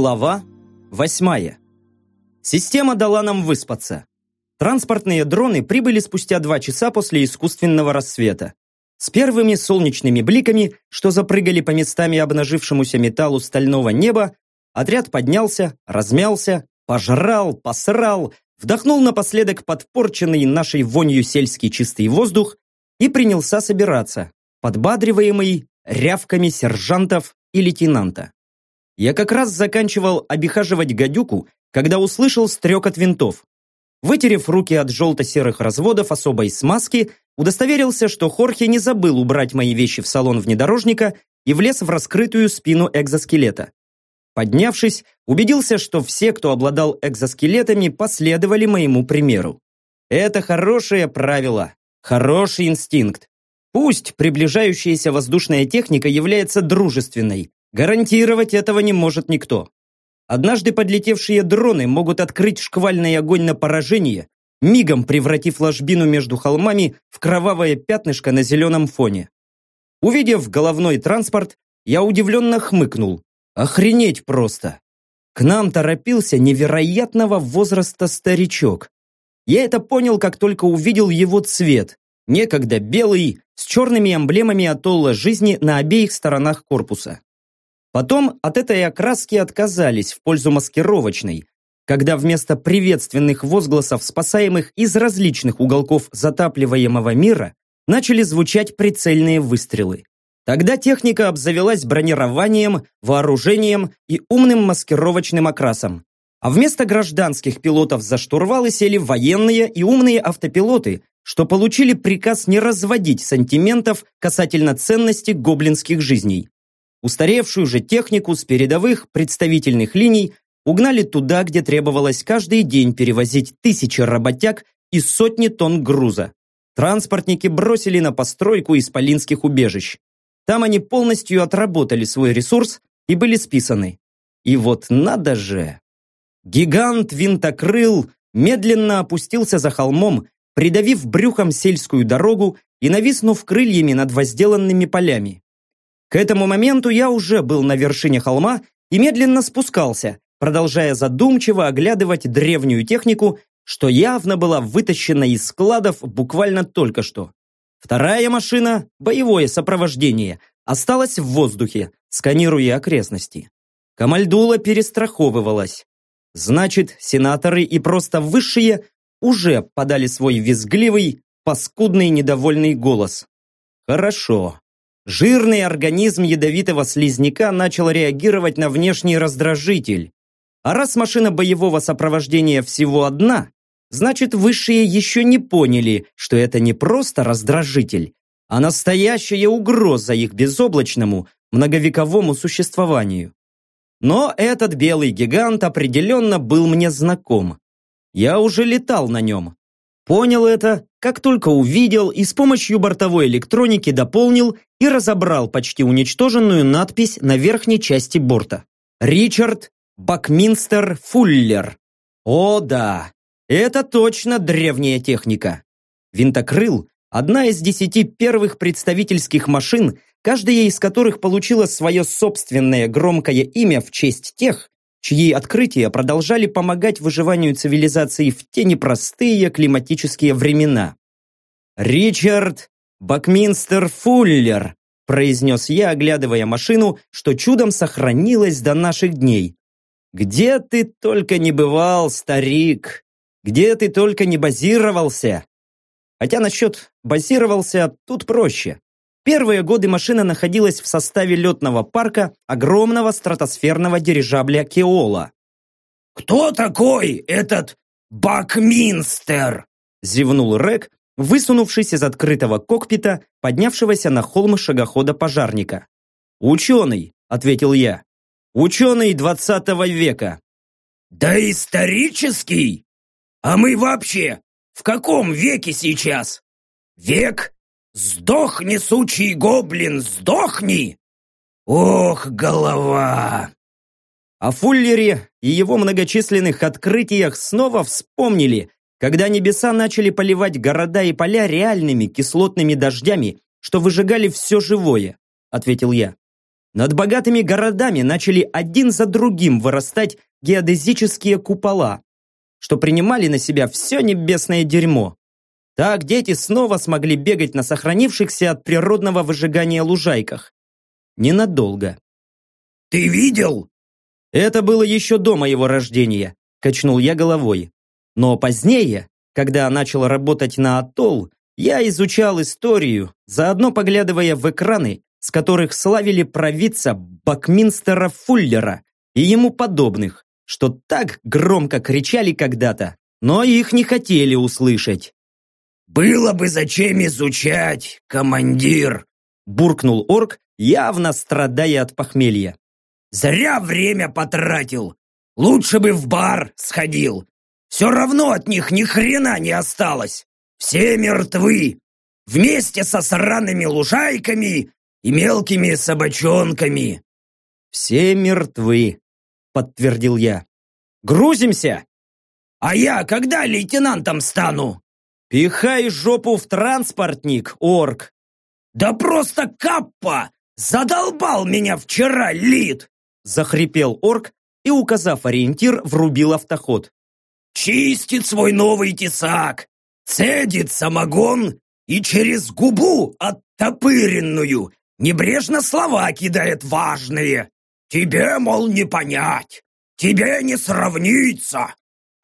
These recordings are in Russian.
Глава восьмая. Система дала нам выспаться. Транспортные дроны прибыли спустя два часа после искусственного рассвета. С первыми солнечными бликами, что запрыгали по местами обнажившемуся металлу стального неба, отряд поднялся, размялся, пожрал, посрал, вдохнул напоследок подпорченный нашей вонью сельский чистый воздух и принялся собираться, подбадриваемый рявками сержантов и лейтенанта. Я как раз заканчивал обихаживать гадюку, когда услышал стрекот винтов. Вытерев руки от желто-серых разводов особой смазки, удостоверился, что Хорхе не забыл убрать мои вещи в салон внедорожника и влез в раскрытую спину экзоскелета. Поднявшись, убедился, что все, кто обладал экзоскелетами, последовали моему примеру. Это хорошее правило, хороший инстинкт. Пусть приближающаяся воздушная техника является дружественной, Гарантировать этого не может никто. Однажды подлетевшие дроны могут открыть шквальный огонь на поражение, мигом превратив ложбину между холмами в кровавое пятнышко на зеленом фоне. Увидев головной транспорт, я удивленно хмыкнул. Охренеть просто! К нам торопился невероятного возраста старичок. Я это понял, как только увидел его цвет. Некогда белый, с черными эмблемами атолла жизни на обеих сторонах корпуса. Потом от этой окраски отказались в пользу маскировочной, когда вместо приветственных возгласов, спасаемых из различных уголков затапливаемого мира, начали звучать прицельные выстрелы. Тогда техника обзавелась бронированием, вооружением и умным маскировочным окрасом. А вместо гражданских пилотов за штурвалы сели военные и умные автопилоты, что получили приказ не разводить сантиментов касательно ценности гоблинских жизней. Устаревшую же технику с передовых представительных линий угнали туда, где требовалось каждый день перевозить тысячи работяг и сотни тонн груза. Транспортники бросили на постройку исполинских убежищ. Там они полностью отработали свой ресурс и были списаны. И вот надо же! Гигант винтокрыл медленно опустился за холмом, придавив брюхом сельскую дорогу и нависнув крыльями над возделанными полями. К этому моменту я уже был на вершине холма и медленно спускался, продолжая задумчиво оглядывать древнюю технику, что явно была вытащена из складов буквально только что. Вторая машина, боевое сопровождение, осталась в воздухе, сканируя окрестности. Камальдула перестраховывалась. Значит, сенаторы и просто высшие уже подали свой визгливый, паскудный недовольный голос. Хорошо. Жирный организм ядовитого слизняка начал реагировать на внешний раздражитель. А раз машина боевого сопровождения всего одна, значит высшие еще не поняли, что это не просто раздражитель, а настоящая угроза их безоблачному, многовековому существованию. Но этот белый гигант определенно был мне знаком. Я уже летал на нем. Понял это, как только увидел и с помощью бортовой электроники дополнил и разобрал почти уничтоженную надпись на верхней части борта. Ричард Бакминстер Фуллер. О да, это точно древняя техника. Винтокрыл – одна из десяти первых представительских машин, каждая из которых получила свое собственное громкое имя в честь тех, чьи открытия продолжали помогать выживанию цивилизации в те непростые климатические времена. «Ричард Бакминстер Фуллер», произнес я, оглядывая машину, что чудом сохранилась до наших дней. «Где ты только не бывал, старик? Где ты только не базировался?» Хотя насчет «базировался» тут проще. Первые годы машина находилась в составе летного парка огромного стратосферного дирижабля Кеола. «Кто такой этот Бакминстер?» зевнул Рек, высунувшись из открытого кокпита, поднявшегося на холм шагохода пожарника. «Ученый», — ответил я. «Ученый двадцатого века». «Да исторический? А мы вообще в каком веке сейчас? Век «Сдохни, сучий гоблин, сдохни!» «Ох, голова!» О Фуллере и его многочисленных открытиях снова вспомнили, когда небеса начали поливать города и поля реальными кислотными дождями, что выжигали все живое, ответил я. над богатыми городами начали один за другим вырастать геодезические купола, что принимали на себя все небесное дерьмо. Так дети снова смогли бегать на сохранившихся от природного выжигания лужайках. Ненадолго. «Ты видел?» Это было еще до моего рождения, качнул я головой. Но позднее, когда начал работать на атолл, я изучал историю, заодно поглядывая в экраны, с которых славили провидца Бакминстера Фуллера и ему подобных, что так громко кричали когда-то, но их не хотели услышать. «Было бы зачем изучать, командир!» буркнул орк, явно страдая от похмелья. «Зря время потратил! Лучше бы в бар сходил! Все равно от них ни хрена не осталось! Все мертвы! Вместе со сраными лужайками и мелкими собачонками!» «Все мертвы», — подтвердил я. «Грузимся!» «А я когда лейтенантом стану?» «Пихай жопу в транспортник, орк!» «Да просто каппа! Задолбал меня вчера, Лид!» Захрипел орк и, указав ориентир, врубил автоход. «Чистит свой новый тесак, цедит самогон и через губу оттопыренную небрежно слова кидает важные. Тебе, мол, не понять, тебе не сравниться.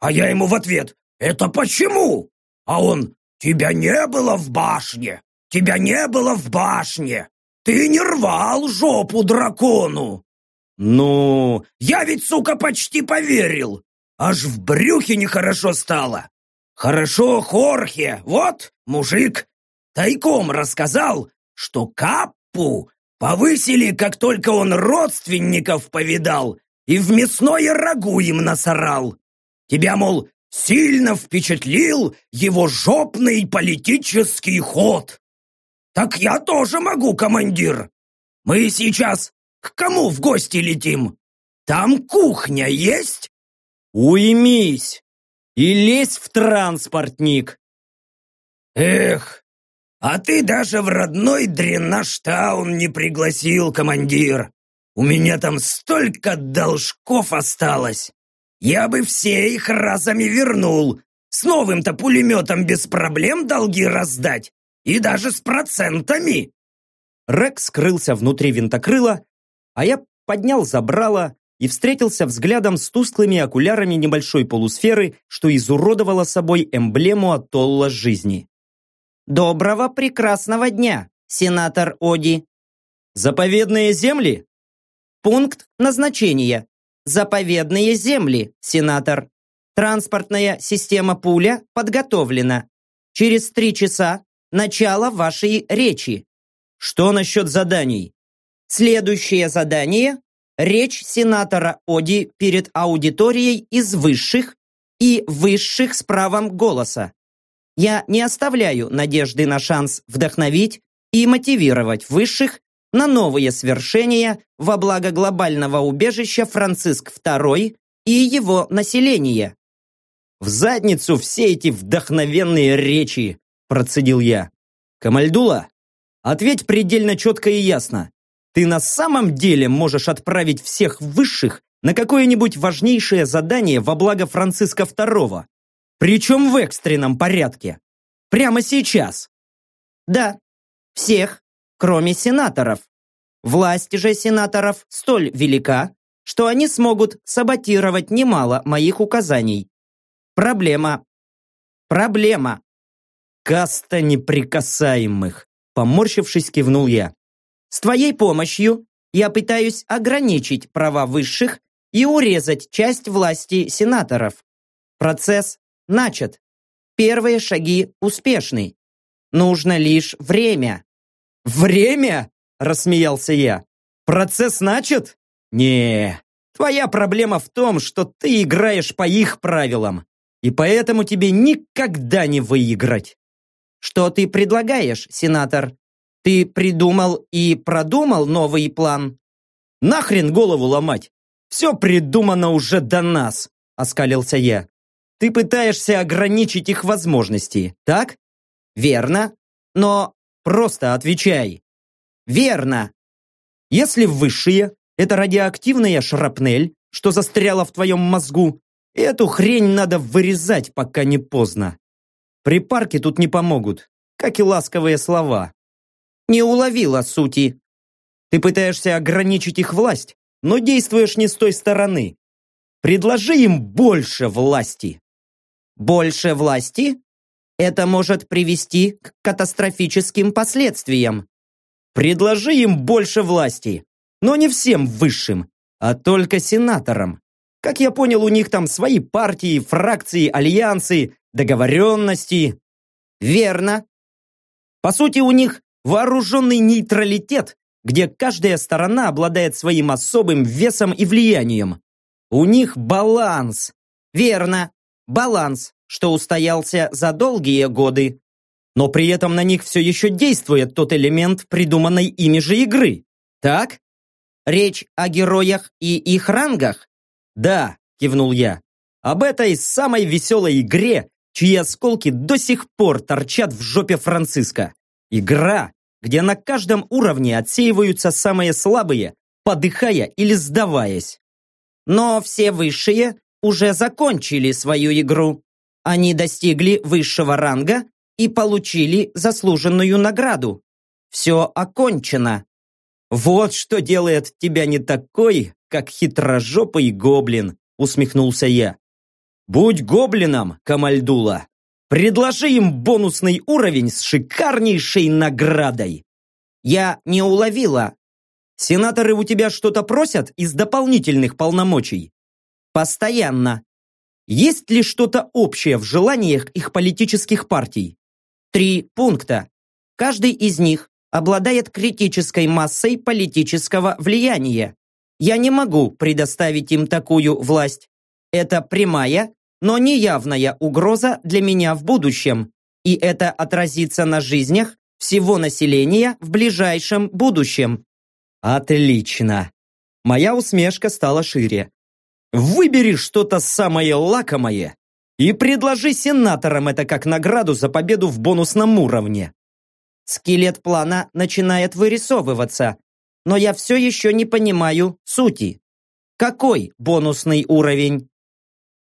А я ему в ответ, это почему? А он, тебя не было в башне, тебя не было в башне. Ты не рвал жопу дракону. Ну, я ведь, сука, почти поверил. Аж в брюхе нехорошо стало. Хорошо, Хорхе, вот, мужик, тайком рассказал, что Каппу повысили, как только он родственников повидал и в мясное рагу им насорал. Тебя, мол, сильно впечатлил его жопный политический ход. Так я тоже могу, командир. Мы сейчас к кому в гости летим? Там кухня есть? Уймись и лезь в транспортник. Эх, а ты даже в родной Дреннаштаун не пригласил, командир. У меня там столько должков осталось. Я бы все их разами вернул. С новым-то пулеметом без проблем долги раздать. И даже с процентами. Рекс скрылся внутри винтокрыла, а я поднял забрало и встретился взглядом с тусклыми окулярами небольшой полусферы, что изуродовало собой эмблему атолла жизни. «Доброго прекрасного дня, сенатор Оди!» «Заповедные земли?» «Пункт назначения. Заповедные земли, сенатор. Транспортная система пуля подготовлена. Через три часа начало вашей речи. Что насчет заданий? Следующее задание – речь сенатора Оди перед аудиторией из высших и высших с правом голоса. Я не оставляю надежды на шанс вдохновить и мотивировать высших на новые свершения во благо глобального убежища Франциск II и его населения. В задницу все эти вдохновенные речи, процедил я. Камальдула, ответь предельно четко и ясно. Ты на самом деле можешь отправить всех высших на какое-нибудь важнейшее задание во благо Франциска II? Причем в экстренном порядке. Прямо сейчас. Да, всех, кроме сенаторов. Власть же сенаторов столь велика, что они смогут саботировать немало моих указаний. Проблема. Проблема. Каста неприкасаемых. Поморщившись, кивнул я. С твоей помощью я пытаюсь ограничить права высших и урезать часть власти сенаторов. Процесс начат. Первые шаги успешны. Нужно лишь время. Время? Рассмеялся я. Процесс начат? Не, твоя проблема в том, что ты играешь по их правилам. И поэтому тебе никогда не выиграть. Что ты предлагаешь, сенатор? Ты придумал и продумал новый план? Нахрен голову ломать? Все придумано уже до нас, оскалился я. Ты пытаешься ограничить их возможности, так? Верно. Но просто отвечай. Верно. Если высшие – это радиоактивная шрапнель, что застряла в твоем мозгу, эту хрень надо вырезать, пока не поздно. Припарки тут не помогут, как и ласковые слова. Не уловила сути. Ты пытаешься ограничить их власть, но действуешь не с той стороны. Предложи им больше власти. Больше власти? Это может привести к катастрофическим последствиям. Предложи им больше власти, но не всем высшим, а только сенаторам. Как я понял, у них там свои партии, фракции, альянсы, договоренности. Верно. По сути, у них вооруженный нейтралитет, где каждая сторона обладает своим особым весом и влиянием. У них баланс. Верно. Баланс, что устоялся за долгие годы. Но при этом на них все еще действует тот элемент придуманной ими же игры. Так? Речь о героях и их рангах? Да, кивнул я. Об этой самой веселой игре, чьи осколки до сих пор торчат в жопе Франциска. Игра, где на каждом уровне отсеиваются самые слабые, подыхая или сдаваясь. Но все высшие уже закончили свою игру. Они достигли высшего ранга и получили заслуженную награду. Все окончено. Вот что делает тебя не такой, как хитрожопый гоблин, усмехнулся я. Будь гоблином, Камальдула. Предложи им бонусный уровень с шикарнейшей наградой. Я не уловила. Сенаторы у тебя что-то просят из дополнительных полномочий? Постоянно. Есть ли что-то общее в желаниях их политических партий? Три пункта. Каждый из них обладает критической массой политического влияния. Я не могу предоставить им такую власть. Это прямая, но неявная угроза для меня в будущем, и это отразится на жизнях всего населения в ближайшем будущем. Отлично. Моя усмешка стала шире. Выбери что-то самое лакомое и предложи сенаторам это как награду за победу в бонусном уровне. Скелет плана начинает вырисовываться, но я все еще не понимаю сути. Какой бонусный уровень?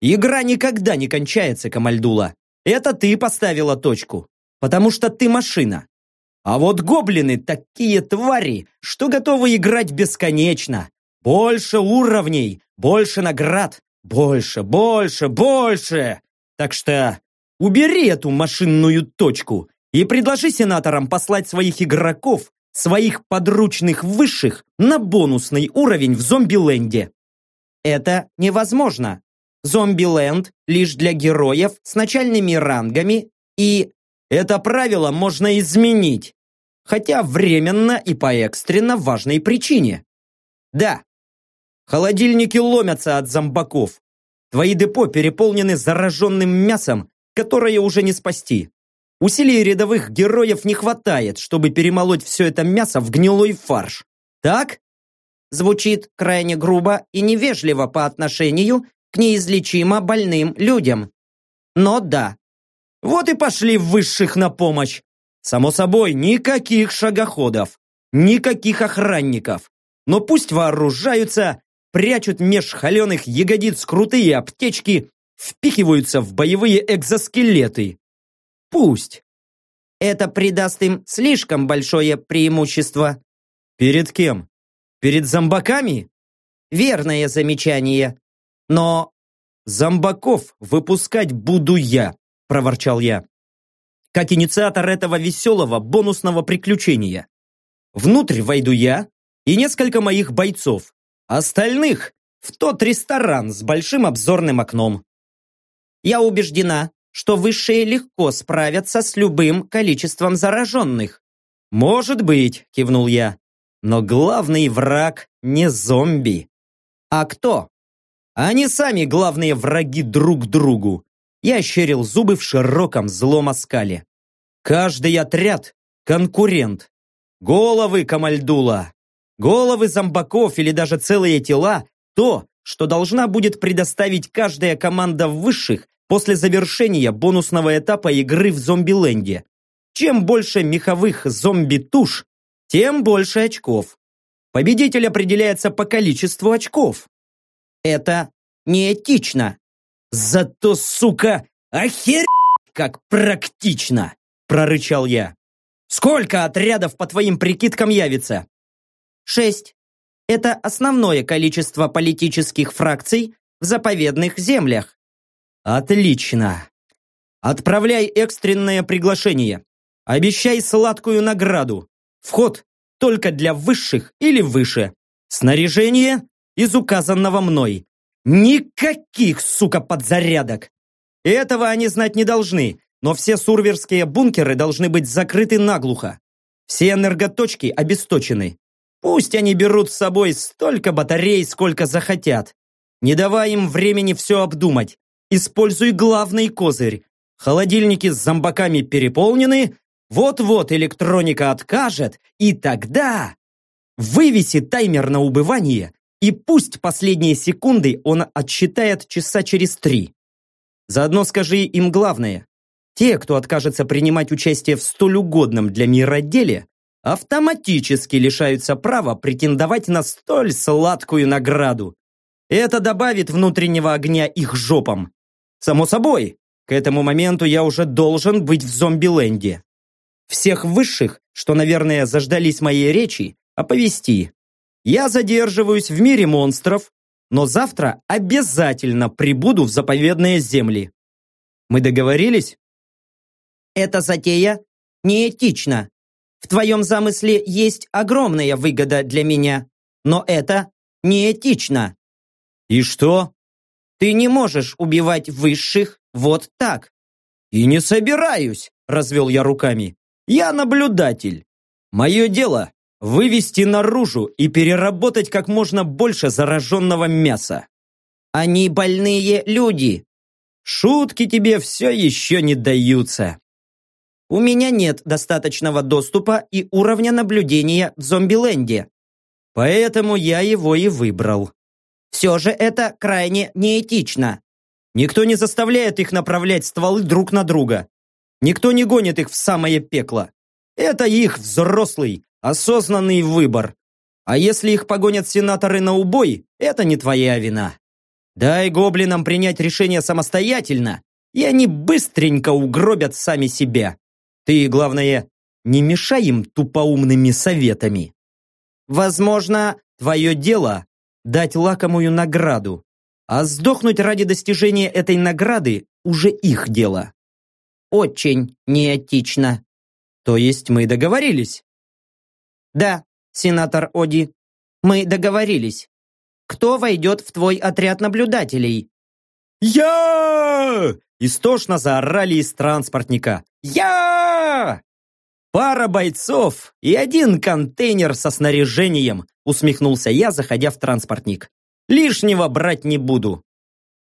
Игра никогда не кончается, Камальдула. Это ты поставила точку, потому что ты машина. А вот гоблины такие твари, что готовы играть бесконечно. Больше уровней, больше наград, больше, больше, больше. Так что убери эту машинную точку и предложи сенаторам послать своих игроков, своих подручных высших на бонусный уровень в Зомбиленде. Это невозможно. Зомбиленд лишь для героев с начальными рангами и... Это правило можно изменить, хотя временно и по экстренно важной причине. Да, холодильники ломятся от зомбаков. Твои депо переполнены зараженным мясом, которое уже не спасти. Усилий рядовых героев не хватает, чтобы перемолоть все это мясо в гнилой фарш. Так? Звучит крайне грубо и невежливо по отношению к неизлечимо больным людям. Но да. Вот и пошли высших на помощь. Само собой, никаких шагоходов, никаких охранников. Но пусть вооружаются, прячут меж холеных ягодиц крутые аптечки, впихиваются в боевые экзоскелеты. Пусть. Это придаст им слишком большое преимущество. Перед кем? Перед зомбаками? Верное замечание. Но зомбаков выпускать буду я, проворчал я. Как инициатор этого веселого бонусного приключения. Внутрь войду я и несколько моих бойцов. Остальных в тот ресторан с большим обзорным окном. Я убеждена, что высшие легко справятся с любым количеством зараженных. «Может быть», – кивнул я. «Но главный враг не зомби». «А кто?» «Они сами главные враги друг другу». Я щерил зубы в широком злом оскале. «Каждый отряд – конкурент. Головы Камальдула, головы зомбаков или даже целые тела – то, что должна будет предоставить каждая команда высших после завершения бонусного этапа игры в Зомбиленде. Чем больше меховых зомби-туш, тем больше очков. Победитель определяется по количеству очков. Это неэтично. Зато, сука, охер как практично, прорычал я. Сколько отрядов по твоим прикидкам явится? Шесть. Это основное количество политических фракций в заповедных землях. Отлично. Отправляй экстренное приглашение. Обещай сладкую награду. Вход только для высших или выше. Снаряжение из указанного мной. Никаких, сука, подзарядок. Этого они знать не должны, но все сурверские бункеры должны быть закрыты наглухо. Все энерготочки обесточены. Пусть они берут с собой столько батарей, сколько захотят. Не давай им времени все обдумать. Используй главный козырь. Холодильники с зомбаками переполнены, вот-вот электроника откажет, и тогда вывеси таймер на убывание, и пусть последние секунды он отсчитает часа через три. Заодно скажи им главное. Те, кто откажется принимать участие в столь угодном для мира деле, автоматически лишаются права претендовать на столь сладкую награду. Это добавит внутреннего огня их жопам. Само собой, к этому моменту я уже должен быть в зомби-ленде. Всех высших, что, наверное, заждались моей речи, оповести. Я задерживаюсь в мире монстров, но завтра обязательно прибуду в заповедные земли. Мы договорились? Эта затея неэтична. В твоем замысле есть огромная выгода для меня, но это неэтично. И что? Ты не можешь убивать высших вот так. И не собираюсь, развел я руками. Я наблюдатель. Мое дело – вывести наружу и переработать как можно больше зараженного мяса. Они больные люди. Шутки тебе все еще не даются. У меня нет достаточного доступа и уровня наблюдения в зомбиленде. Поэтому я его и выбрал. Все же это крайне неэтично. Никто не заставляет их направлять стволы друг на друга. Никто не гонит их в самое пекло. Это их взрослый, осознанный выбор. А если их погонят сенаторы на убой, это не твоя вина. Дай гоблинам принять решение самостоятельно, и они быстренько угробят сами себя. Ты, главное, не мешай им тупоумными советами. Возможно, твое дело – дать лакомую награду, а сдохнуть ради достижения этой награды уже их дело очень неэтично. То есть мы договорились? Да, сенатор Оди, мы договорились. Кто войдет в твой отряд наблюдателей? Я! Истошно заорали из транспортника. Я! Пара бойцов и один контейнер со снаряжением, усмехнулся я, заходя в транспортник. Лишнего брать не буду.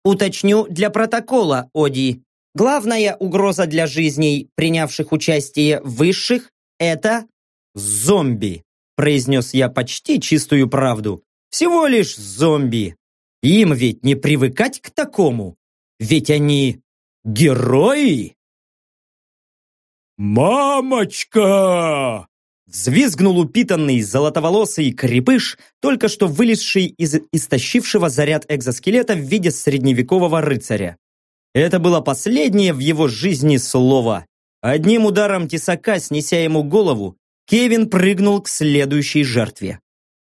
Уточню для протокола, Оди. Главная угроза для жизней, принявших участие высших, это зомби, произнес я почти чистую правду. Всего лишь зомби. Им ведь не привыкать к такому. Ведь они герои. «Мамочка!» Взвизгнул упитанный золотоволосый крепыш, только что вылезший из истощившего заряд экзоскелета в виде средневекового рыцаря. Это было последнее в его жизни слово. Одним ударом тесака, снеся ему голову, Кевин прыгнул к следующей жертве.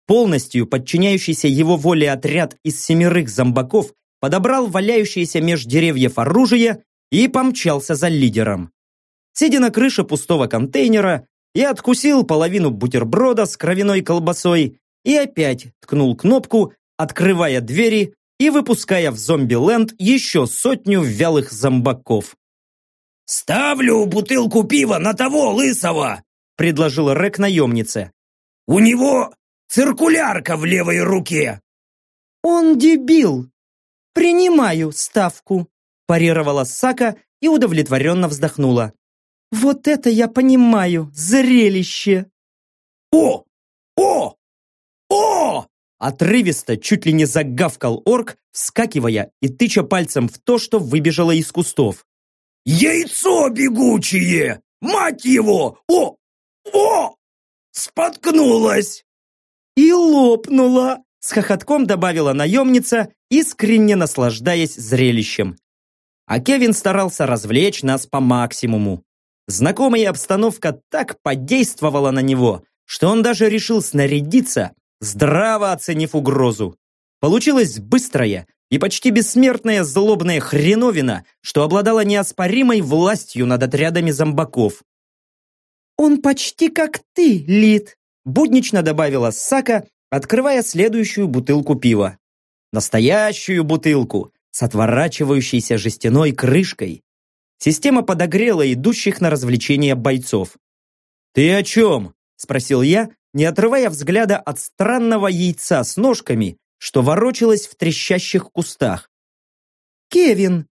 Полностью подчиняющийся его воле отряд из семерых зомбаков подобрал валяющееся меж деревьев оружие и помчался за лидером. Сидя на крыше пустого контейнера, я откусил половину бутерброда с кровяной колбасой и опять ткнул кнопку, открывая двери и выпуская в зомби-ленд еще сотню вялых зомбаков. «Ставлю бутылку пива на того лысого!» предложил Рек наемнице. «У него циркулярка в левой руке!» «Он дебил! Принимаю ставку!» парировала Сака и удовлетворенно вздохнула. «Вот это я понимаю! Зрелище!» «О! О! О!» Отрывисто, чуть ли не загавкал орк, вскакивая и тыча пальцем в то, что выбежало из кустов. «Яйцо бегучее! Мать его! О! О! Споткнулась!» И лопнула, с хохотком добавила наемница, искренне наслаждаясь зрелищем. А Кевин старался развлечь нас по максимуму. Знакомая обстановка так подействовала на него, что он даже решил снарядиться, здраво оценив угрозу. Получилась быстрая и почти бессмертная злобная хреновина, что обладала неоспоримой властью над отрядами зомбаков. «Он почти как ты, Лид», буднично добавила Сака, открывая следующую бутылку пива. Настоящую бутылку с отворачивающейся жестяной крышкой. Система подогрела идущих на развлечения бойцов. «Ты о чем?» – спросил я, не отрывая взгляда от странного яйца с ножками, что ворочалось в трещащих кустах. «Кевин,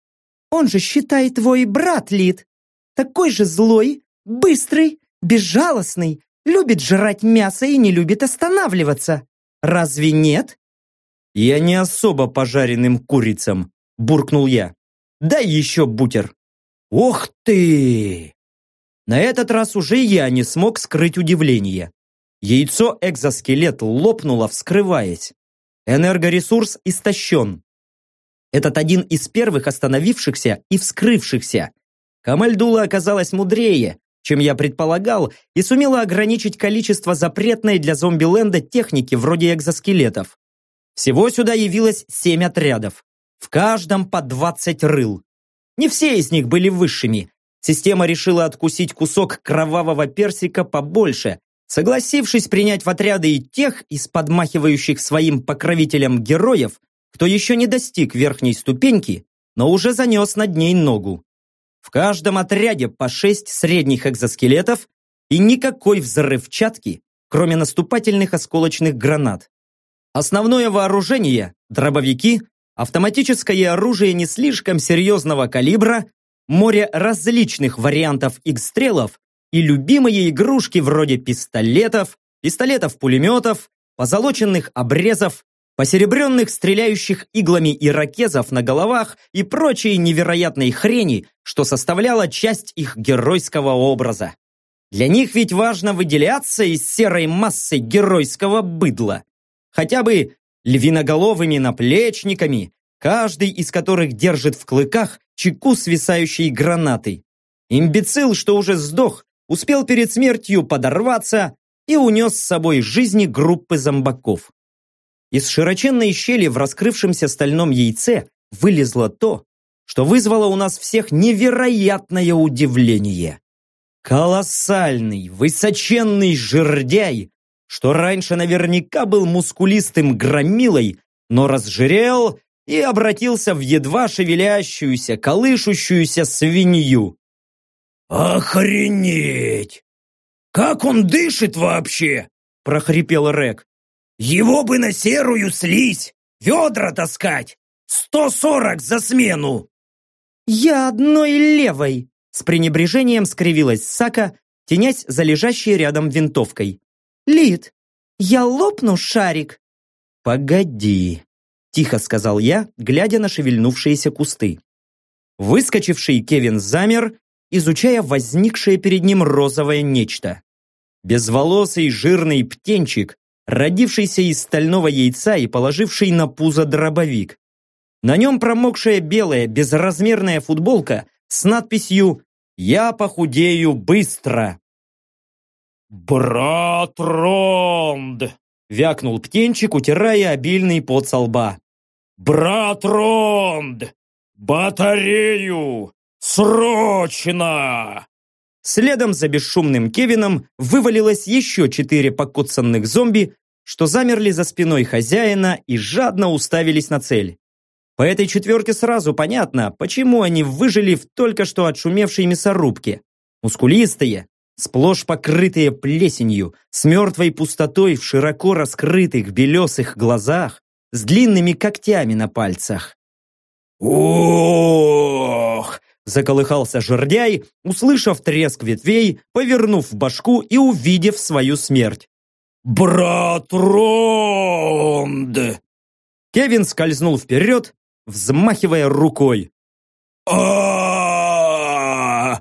он же, считай, твой брат Лид. Такой же злой, быстрый, безжалостный, любит жрать мясо и не любит останавливаться. Разве нет?» «Я не особо пожаренным курицам», – буркнул я. «Дай еще бутер». «Ох ты!» На этот раз уже я не смог скрыть удивление. Яйцо экзоскелет лопнуло, вскрываясь. Энергоресурс истощен. Этот один из первых остановившихся и вскрывшихся. Камальдула оказалась мудрее, чем я предполагал, и сумела ограничить количество запретной для зомби-ленда техники вроде экзоскелетов. Всего сюда явилось семь отрядов. В каждом по 20 рыл. Не все из них были высшими. Система решила откусить кусок кровавого персика побольше, согласившись принять в отряды и тех из подмахивающих своим покровителям героев, кто еще не достиг верхней ступеньки, но уже занес над ней ногу. В каждом отряде по шесть средних экзоскелетов и никакой взрывчатки, кроме наступательных осколочных гранат. Основное вооружение – дробовики, автоматическое оружие не слишком серьезного калибра, море различных вариантов X-стрелов и любимые игрушки вроде пистолетов, пистолетов-пулеметов, позолоченных обрезов, посеребренных стреляющих иглами иракезов на головах и прочей невероятной хрени, что составляло часть их геройского образа. Для них ведь важно выделяться из серой массы геройского быдла. Хотя бы львиноголовыми наплечниками, каждый из которых держит в клыках чеку свисающей гранаты. Имбецил, что уже сдох, успел перед смертью подорваться и унес с собой жизни группы зомбаков. Из широченной щели в раскрывшемся стальном яйце вылезло то, что вызвало у нас всех невероятное удивление. Колоссальный, высоченный жердяй, что раньше наверняка был мускулистым громилой, но разжирел и обратился в едва шевелящуюся, колышущуюся свинью. «Охренеть! Как он дышит вообще?» – прохрипел Рек. «Его бы на серую слизь! Ведра таскать! Сто сорок за смену!» «Я одной левой!» С пренебрежением скривилась Сака, тенясь за лежащей рядом винтовкой. «Лид, я лопну шарик!» «Погоди!» Тихо сказал я, глядя на шевельнувшиеся кусты. Выскочивший Кевин замер изучая возникшее перед ним розовое нечто. Безволосый жирный птенчик, родившийся из стального яйца и положивший на пузо дробовик. На нем промокшая белая безразмерная футболка с надписью «Я похудею быстро». «Брат Ронд!» — вякнул птенчик, утирая обильный пот со лба. «Брат Ронд! Батарею! «Срочно!» Следом за бесшумным Кевином вывалилось еще четыре покоцанных зомби, что замерли за спиной хозяина и жадно уставились на цель. По этой четверке сразу понятно, почему они выжили в только что отшумевшей мясорубке. Мускулистые, сплошь покрытые плесенью, с мертвой пустотой в широко раскрытых белесых глазах, с длинными когтями на пальцах. «Ох!» Заколыхался жердяй, услышав треск ветвей, повернув башку и увидев свою смерть. «Брат Ронд!» Кевин скользнул вперед, взмахивая рукой. а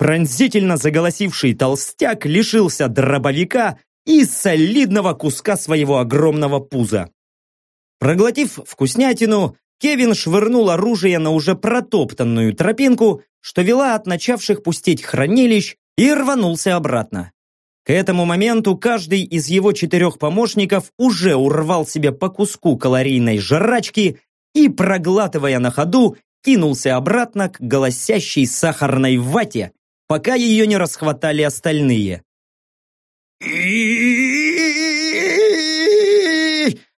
пронзительно заголосивший толстяк лишился дробовика и солидного куска своего огромного пуза. Проглотив вкуснятину, Кевин швырнул оружие на уже протоптанную тропинку, что вела от начавших пустеть хранилищ, и рванулся обратно. К этому моменту каждый из его четырех помощников уже урвал себе по куску калорийной жрачки и, проглатывая на ходу, кинулся обратно к голосящей сахарной вате, пока ее не расхватали остальные.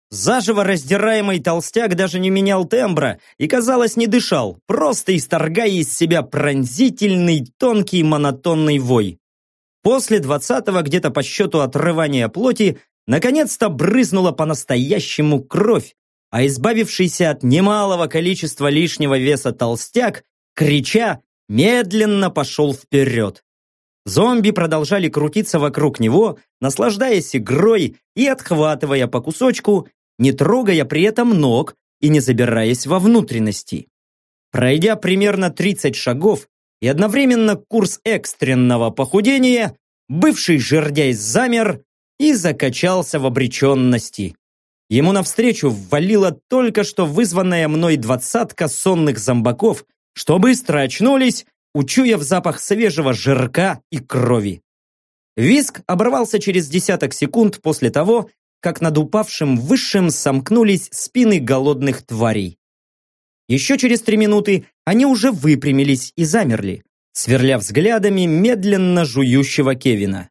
Заживо раздираемый толстяк даже не менял тембра и, казалось, не дышал, просто исторгая из себя пронзительный, тонкий, монотонный вой. После двадцатого, где-то по счету отрывания плоти, наконец-то брызнула по-настоящему кровь, а избавившийся от немалого количества лишнего веса толстяк, крича, медленно пошел вперед. Зомби продолжали крутиться вокруг него, наслаждаясь игрой и отхватывая по кусочку, не трогая при этом ног и не забираясь во внутренности. Пройдя примерно 30 шагов и одновременно курс экстренного похудения, бывший жердяй замер и закачался в обреченности. Ему навстречу ввалила только что вызванная мной двадцатка сонных зомбаков, что быстро очнулись, учуяв запах свежего жирка и крови. Виск оборвался через десяток секунд после того, как над упавшим высшим сомкнулись спины голодных тварей. Еще через три минуты они уже выпрямились и замерли, сверля взглядами медленно жующего Кевина.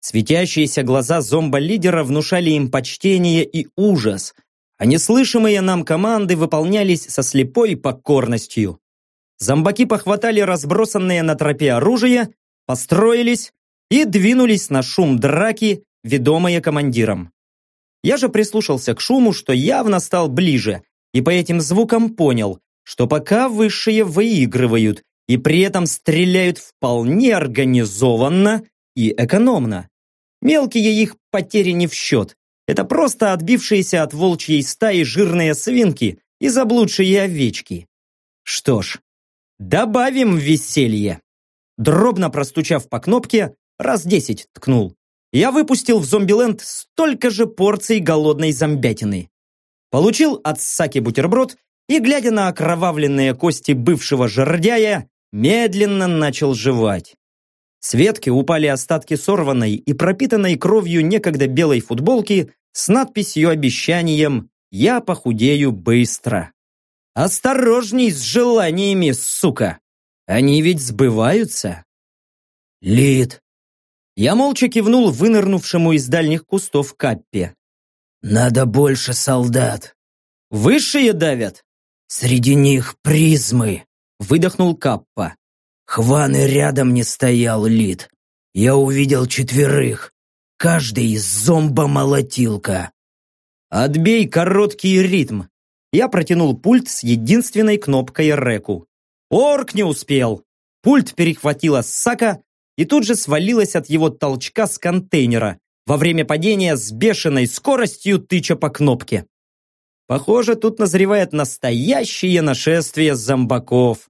Светящиеся глаза зомбо-лидера внушали им почтение и ужас, а неслышимые нам команды выполнялись со слепой покорностью. Зомбаки похватали разбросанные на тропе оружие, построились и двинулись на шум драки, ведомые командиром. Я же прислушался к шуму, что явно стал ближе, и по этим звукам понял, что пока высшие выигрывают и при этом стреляют вполне организованно и экономно. Мелкие их потери не в счет. Это просто отбившиеся от волчьей стаи жирные свинки и заблудшие овечки. Что ж, добавим веселье. Дробно простучав по кнопке, раз десять ткнул, я выпустил в зомбиленд столько же порций голодной зомбятины. Получил от Саки бутерброд и, глядя на окровавленные кости бывшего жердяя, медленно начал жевать. С ветки упали остатки сорванной и пропитанной кровью некогда белой футболки с надписью обещанием «Я похудею быстро». Осторожней с желаниями, сука! Они ведь сбываются. Лид. Я молча кивнул вынырнувшему из дальних кустов Каппе. Надо больше солдат. Высшие давят? Среди них призмы, выдохнул Каппа. Хваны рядом не стоял Лид. Я увидел четверых. Каждый из зомба-молотилка. Отбей короткий ритм. Я протянул пульт с единственной кнопкой реку. Орк не успел. Пульт перехватила Сака и тут же свалилась от его толчка с контейнера, во время падения с бешеной скоростью тыча по кнопке. Похоже, тут назревает настоящее нашествие зомбаков.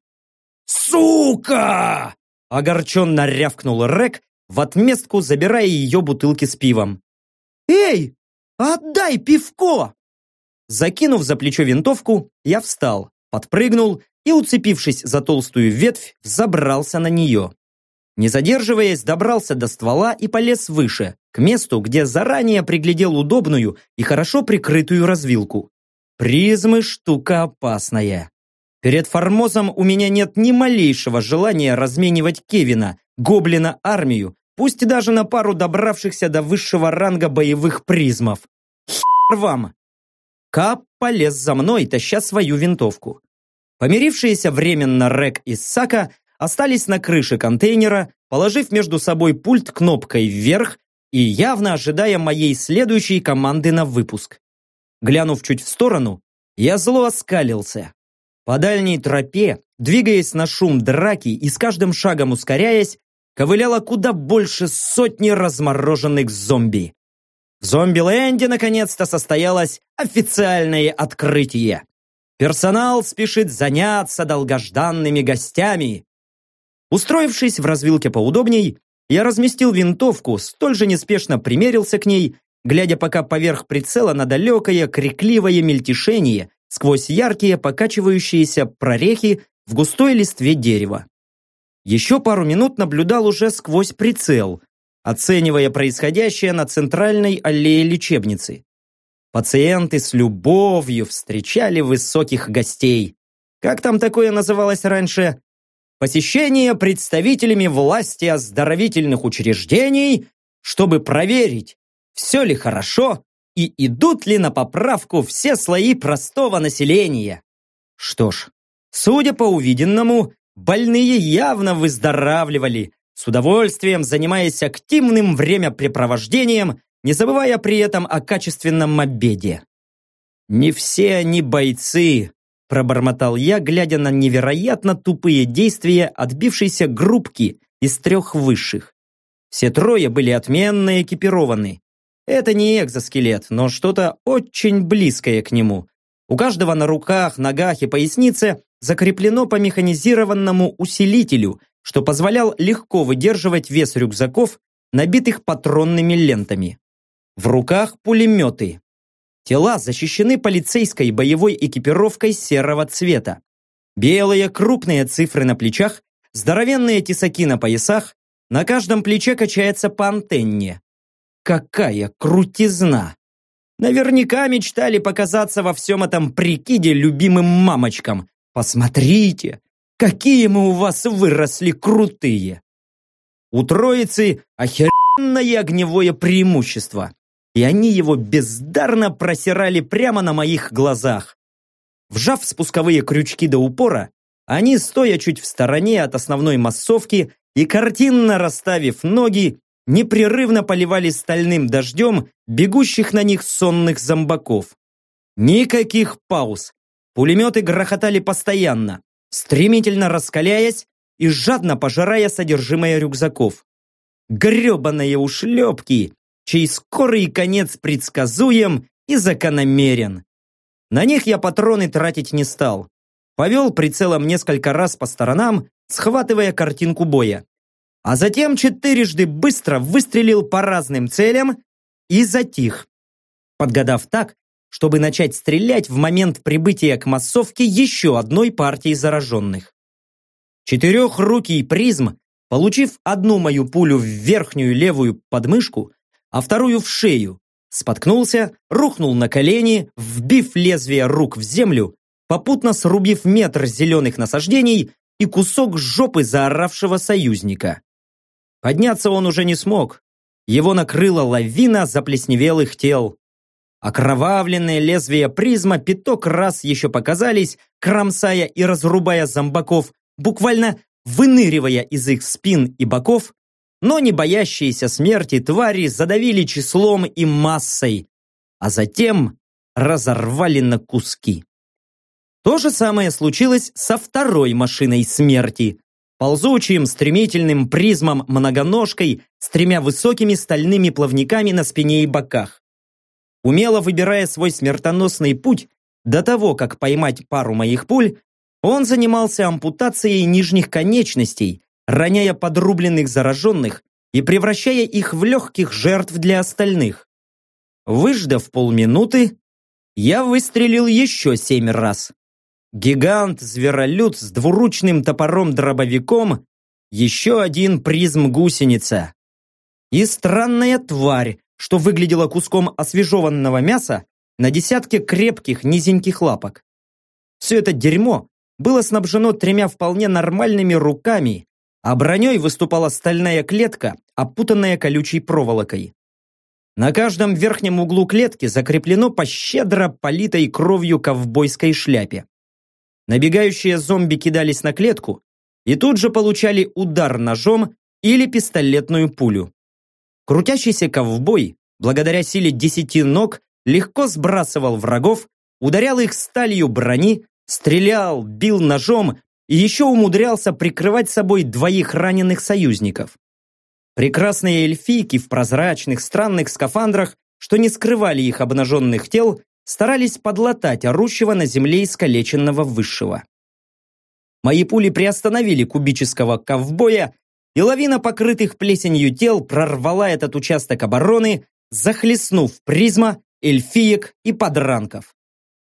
«Сука!» – огорченно рявкнул Рек, в отместку забирая ее бутылки с пивом. «Эй, отдай пивко!» Закинув за плечо винтовку, я встал, подпрыгнул и, уцепившись за толстую ветвь, забрался на нее. Не задерживаясь, добрался до ствола и полез выше, к месту, где заранее приглядел удобную и хорошо прикрытую развилку. Призмы – штука опасная. Перед Формозом у меня нет ни малейшего желания разменивать Кевина, гоблина-армию, пусть даже на пару добравшихся до высшего ранга боевых призмов. Хер вам! Кап полез за мной, таща свою винтовку. Помирившиеся временно Рек и Сака остались на крыше контейнера, положив между собой пульт кнопкой вверх и явно ожидая моей следующей команды на выпуск. Глянув чуть в сторону, я зло оскалился. По дальней тропе, двигаясь на шум драки и с каждым шагом ускоряясь, ковыляло куда больше сотни размороженных зомби. В зомби-ленде наконец-то состоялось официальное открытие. Персонал спешит заняться долгожданными гостями. Устроившись в развилке поудобней, я разместил винтовку, столь же неспешно примерился к ней, глядя пока поверх прицела на далекое, крикливое мельтешение сквозь яркие покачивающиеся прорехи в густой листве дерева. Еще пару минут наблюдал уже сквозь прицел, оценивая происходящее на центральной аллее лечебницы. Пациенты с любовью встречали высоких гостей. Как там такое называлось раньше? Посещение представителями власти оздоровительных учреждений, чтобы проверить, все ли хорошо и идут ли на поправку все слои простого населения. Что ж, судя по увиденному, больные явно выздоравливали, с удовольствием занимаясь активным времяпрепровождением, не забывая при этом о качественном обеде. «Не все они бойцы», – пробормотал я, глядя на невероятно тупые действия отбившейся группки из трех высших. Все трое были отменно экипированы. Это не экзоскелет, но что-то очень близкое к нему. У каждого на руках, ногах и пояснице закреплено по механизированному усилителю, что позволял легко выдерживать вес рюкзаков, набитых патронными лентами. В руках пулеметы. Тела защищены полицейской боевой экипировкой серого цвета. Белые крупные цифры на плечах, здоровенные тесаки на поясах, на каждом плече качается по антенне. Какая крутизна! Наверняка мечтали показаться во всем этом прикиде любимым мамочкам. Посмотрите, какие мы у вас выросли крутые! У троицы охеренное огневое преимущество, и они его бездарно просирали прямо на моих глазах. Вжав спусковые крючки до упора, они, стоя чуть в стороне от основной массовки и картинно расставив ноги, непрерывно поливали стальным дождем бегущих на них сонных зомбаков. Никаких пауз. Пулеметы грохотали постоянно, стремительно раскаляясь и жадно пожирая содержимое рюкзаков. Гребаные ушлепки, чей скорый конец предсказуем и закономерен. На них я патроны тратить не стал. Повел прицелом несколько раз по сторонам, схватывая картинку боя а затем четырежды быстро выстрелил по разным целям и затих, подгадав так, чтобы начать стрелять в момент прибытия к массовке еще одной партии зараженных. Четырехрукий призм, получив одну мою пулю в верхнюю левую подмышку, а вторую в шею, споткнулся, рухнул на колени, вбив лезвие рук в землю, попутно срубив метр зеленых насаждений и кусок жопы заоравшего союзника. Подняться он уже не смог. Его накрыла лавина заплесневелых тел. Окровавленные лезвия призма пяток раз еще показались, кромсая и разрубая зомбаков, буквально выныривая из их спин и боков, но не боящиеся смерти твари задавили числом и массой, а затем разорвали на куски. То же самое случилось со второй машиной смерти, ползучим стремительным призмом-многоножкой с тремя высокими стальными плавниками на спине и боках. Умело выбирая свой смертоносный путь, до того, как поймать пару моих пуль, он занимался ампутацией нижних конечностей, роняя подрубленных зараженных и превращая их в легких жертв для остальных. Выждав полминуты, я выстрелил еще семь раз. Гигант-зверолюд с двуручным топором-дробовиком, еще один призм-гусеница. И странная тварь, что выглядела куском освежеванного мяса на десятке крепких низеньких лапок. Все это дерьмо было снабжено тремя вполне нормальными руками, а броней выступала стальная клетка, опутанная колючей проволокой. На каждом верхнем углу клетки закреплено по щедро политой кровью ковбойской шляпе. Набегающие зомби кидались на клетку и тут же получали удар ножом или пистолетную пулю. Крутящийся ковбой, благодаря силе десяти ног, легко сбрасывал врагов, ударял их сталью брони, стрелял, бил ножом и еще умудрялся прикрывать собой двоих раненых союзников. Прекрасные эльфийки в прозрачных странных скафандрах, что не скрывали их обнаженных тел, старались подлатать орущего на земле искалеченного высшего. Мои пули приостановили кубического ковбоя, и лавина покрытых плесенью тел прорвала этот участок обороны, захлестнув призма, эльфиек и подранков.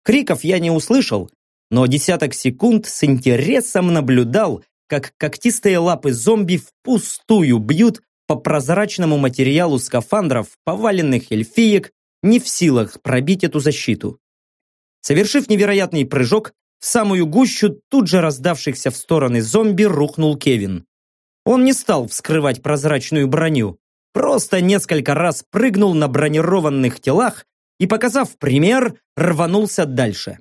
Криков я не услышал, но десяток секунд с интересом наблюдал, как когтистые лапы зомби впустую бьют по прозрачному материалу скафандров поваленных эльфиек, не в силах пробить эту защиту. Совершив невероятный прыжок, в самую гущу тут же раздавшихся в стороны зомби рухнул Кевин. Он не стал вскрывать прозрачную броню, просто несколько раз прыгнул на бронированных телах и, показав пример, рванулся дальше.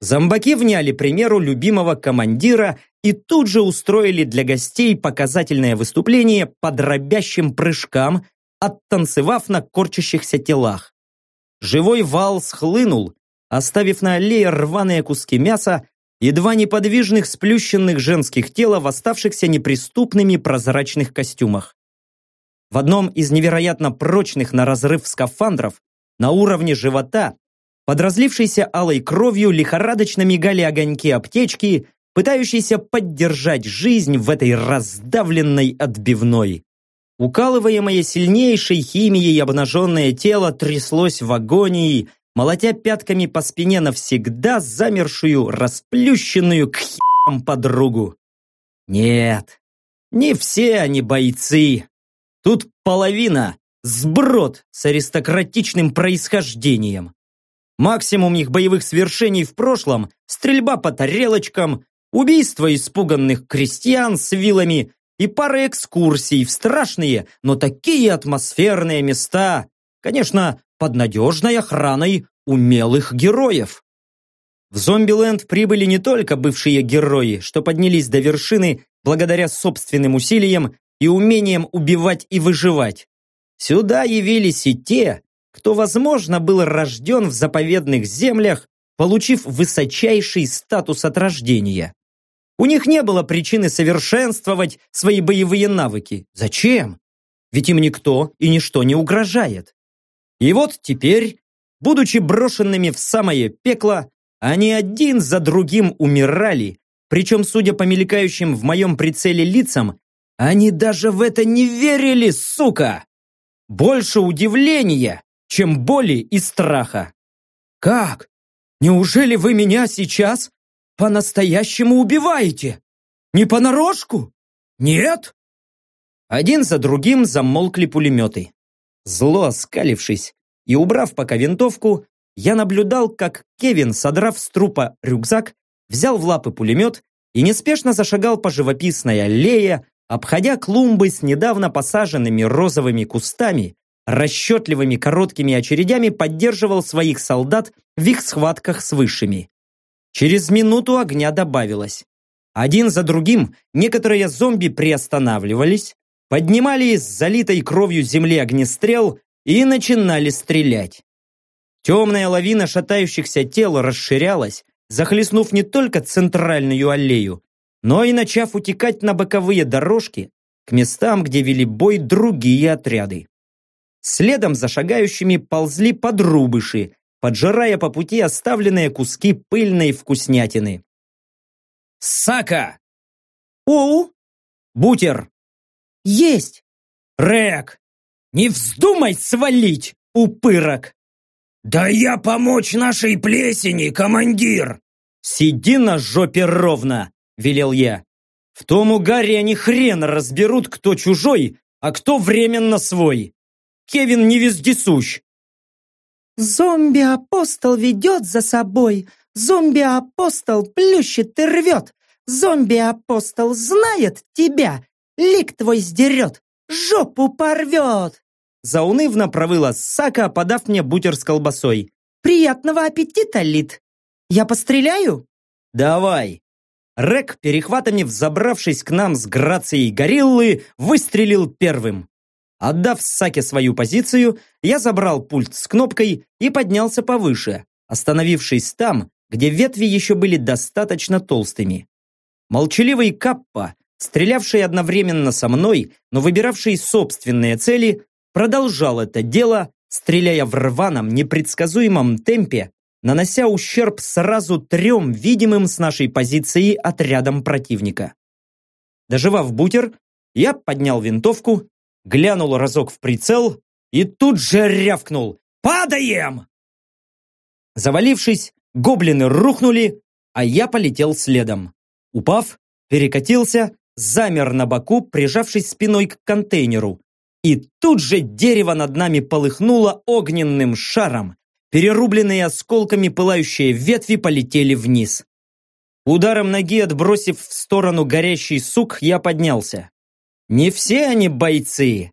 Зомбаки вняли примеру любимого командира и тут же устроили для гостей показательное выступление по дробящим прыжкам, оттанцевав на корчащихся телах. Живой вал схлынул, оставив на аллее рваные куски мяса и два неподвижных сплющенных женских тела в оставшихся неприступными прозрачных костюмах. В одном из невероятно прочных на разрыв скафандров на уровне живота под разлившейся алой кровью лихорадочно мигали огоньки аптечки, пытающиеся поддержать жизнь в этой раздавленной отбивной. Укалываемое сильнейшей химией обнаженное тело тряслось в агонии, молотя пятками по спине навсегда замершую, расплющенную к херам подругу. Нет, не все они бойцы. Тут половина – сброд с аристократичным происхождением. Максимум их боевых свершений в прошлом – стрельба по тарелочкам, убийство испуганных крестьян с вилами и пара экскурсий в страшные, но такие атмосферные места. Конечно, под надежной охраной умелых героев. В Зомбиленд прибыли не только бывшие герои, что поднялись до вершины благодаря собственным усилиям и умениям убивать и выживать. Сюда явились и те, кто, возможно, был рожден в заповедных землях, получив высочайший статус от рождения. У них не было причины совершенствовать свои боевые навыки. Зачем? Ведь им никто и ничто не угрожает. И вот теперь, будучи брошенными в самое пекло, они один за другим умирали, причем, судя по мелькающим в моем прицеле лицам, они даже в это не верили, сука! Больше удивления, чем боли и страха. Как? Неужели вы меня сейчас по-настоящему убиваете? Не понарошку? Нет? Один за другим замолкли пулеметы. Зло оскалившись и убрав пока винтовку, я наблюдал, как Кевин, содрав с трупа рюкзак, взял в лапы пулемет и неспешно зашагал по живописной аллее, обходя клумбы с недавно посаженными розовыми кустами, расчетливыми короткими очередями поддерживал своих солдат в их схватках с высшими. Через минуту огня добавилось. Один за другим некоторые зомби приостанавливались, поднимали из залитой кровью земли огнестрел и начинали стрелять. Темная лавина шатающихся тел расширялась, захлестнув не только центральную аллею, но и начав утекать на боковые дорожки к местам, где вели бой другие отряды. Следом за шагающими ползли подрубыши, поджирая по пути оставленные куски пыльной вкуснятины. «Сака!» «Оу!» «Бутер!» «Есть!» «Рэк! Не вздумай свалить, упырок!» «Да я помочь нашей плесени, командир!» «Сиди на жопе ровно!» – велел я. «В том угаре они хрен разберут, кто чужой, а кто временно свой. Кевин не вездесущ. Зомби-апостол ведет за собой, зомби-апостол плющит и рвет, зомби-апостол знает тебя, лик твой сдерет, жопу порвет. Заунывно провыла Сака, подав мне бутер с колбасой. Приятного аппетита, Лит. Я постреляю? Давай. Рек, перехватами взобравшись к нам с грацией гориллы, выстрелил первым. Отдав Саке свою позицию, я забрал пульт с кнопкой и поднялся повыше, остановившись там, где ветви еще были достаточно толстыми. Молчаливый Каппа, стрелявший одновременно со мной, но выбиравший собственные цели, продолжал это дело, стреляя в рваном, непредсказуемом темпе, нанося ущерб сразу трем видимым с нашей позиции отрядам противника. Доживав бутер, я поднял винтовку, глянул разок в прицел и тут же рявкнул «Падаем!». Завалившись, гоблины рухнули, а я полетел следом. Упав, перекатился, замер на боку, прижавшись спиной к контейнеру. И тут же дерево над нами полыхнуло огненным шаром. Перерубленные осколками пылающие ветви полетели вниз. Ударом ноги отбросив в сторону горящий сук, я поднялся. Не все они бойцы,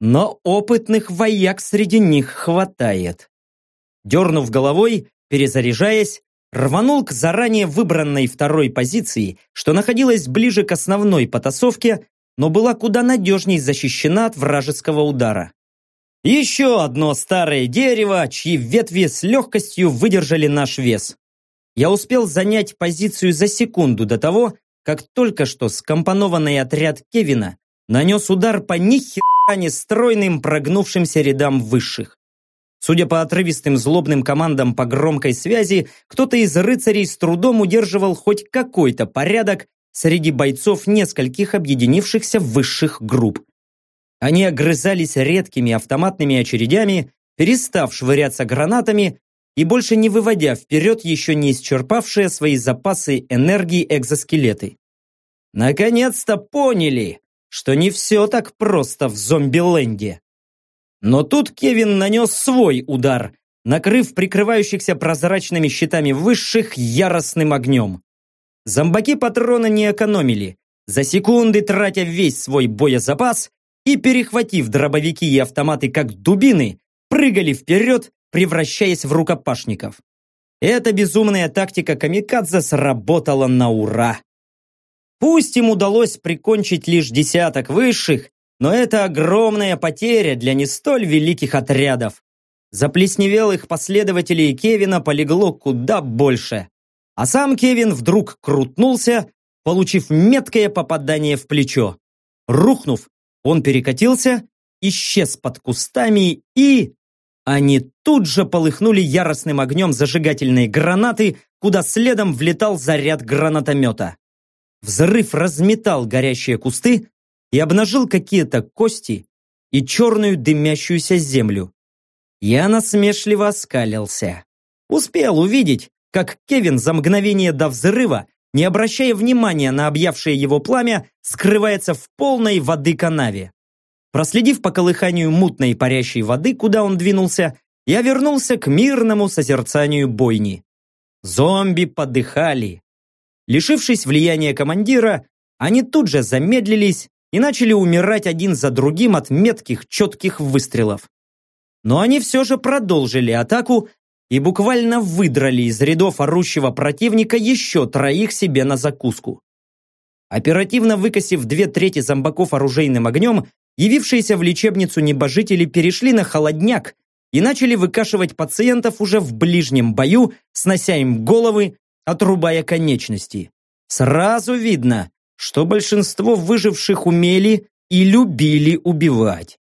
но опытных вояк среди них хватает. Дернув головой, перезаряжаясь, рванул к заранее выбранной второй позиции, что находилась ближе к основной потасовке, но была куда надежней защищена от вражеского удара. Еще одно старое дерево, чьи ветви с легкостью выдержали наш вес. Я успел занять позицию за секунду до того, как только что скомпонованный отряд Кевина нанес удар по нихера нестройным прогнувшимся рядам высших. Судя по отрывистым злобным командам по громкой связи, кто-то из рыцарей с трудом удерживал хоть какой-то порядок среди бойцов нескольких объединившихся высших групп. Они огрызались редкими автоматными очередями, перестав швыряться гранатами и больше не выводя вперед еще не исчерпавшие свои запасы энергии экзоскелеты. Наконец-то поняли, что не все так просто в зомби-ленде. Но тут Кевин нанес свой удар, накрыв прикрывающихся прозрачными щитами высших яростным огнем. Зомбаки патрона не экономили, за секунды тратя весь свой боезапас и, перехватив дробовики и автоматы как дубины, прыгали вперед, превращаясь в рукопашников. Эта безумная тактика камикадзе сработала на ура. Пусть им удалось прикончить лишь десяток высших, но это огромная потеря для не столь великих отрядов. Заплесневелых последователей Кевина полегло куда больше. А сам Кевин вдруг крутнулся, получив меткое попадание в плечо. Рухнув, он перекатился, исчез под кустами и... Они тут же полыхнули яростным огнем зажигательные гранаты, куда следом влетал заряд гранатомета. Взрыв разметал горящие кусты и обнажил какие-то кости и черную дымящуюся землю. Я насмешливо оскалился. Успел увидеть, как Кевин за мгновение до взрыва, не обращая внимания на объявшее его пламя, скрывается в полной воды канаве. Проследив по колыханию мутной парящей воды, куда он двинулся, я вернулся к мирному созерцанию бойни. Зомби подыхали. Лишившись влияния командира, они тут же замедлились и начали умирать один за другим от метких, четких выстрелов. Но они все же продолжили атаку и буквально выдрали из рядов орущего противника еще троих себе на закуску. Оперативно выкосив две трети зомбаков оружейным огнем, явившиеся в лечебницу небожители перешли на холодняк и начали выкашивать пациентов уже в ближнем бою, снося им головы, отрубая конечности. Сразу видно, что большинство выживших умели и любили убивать.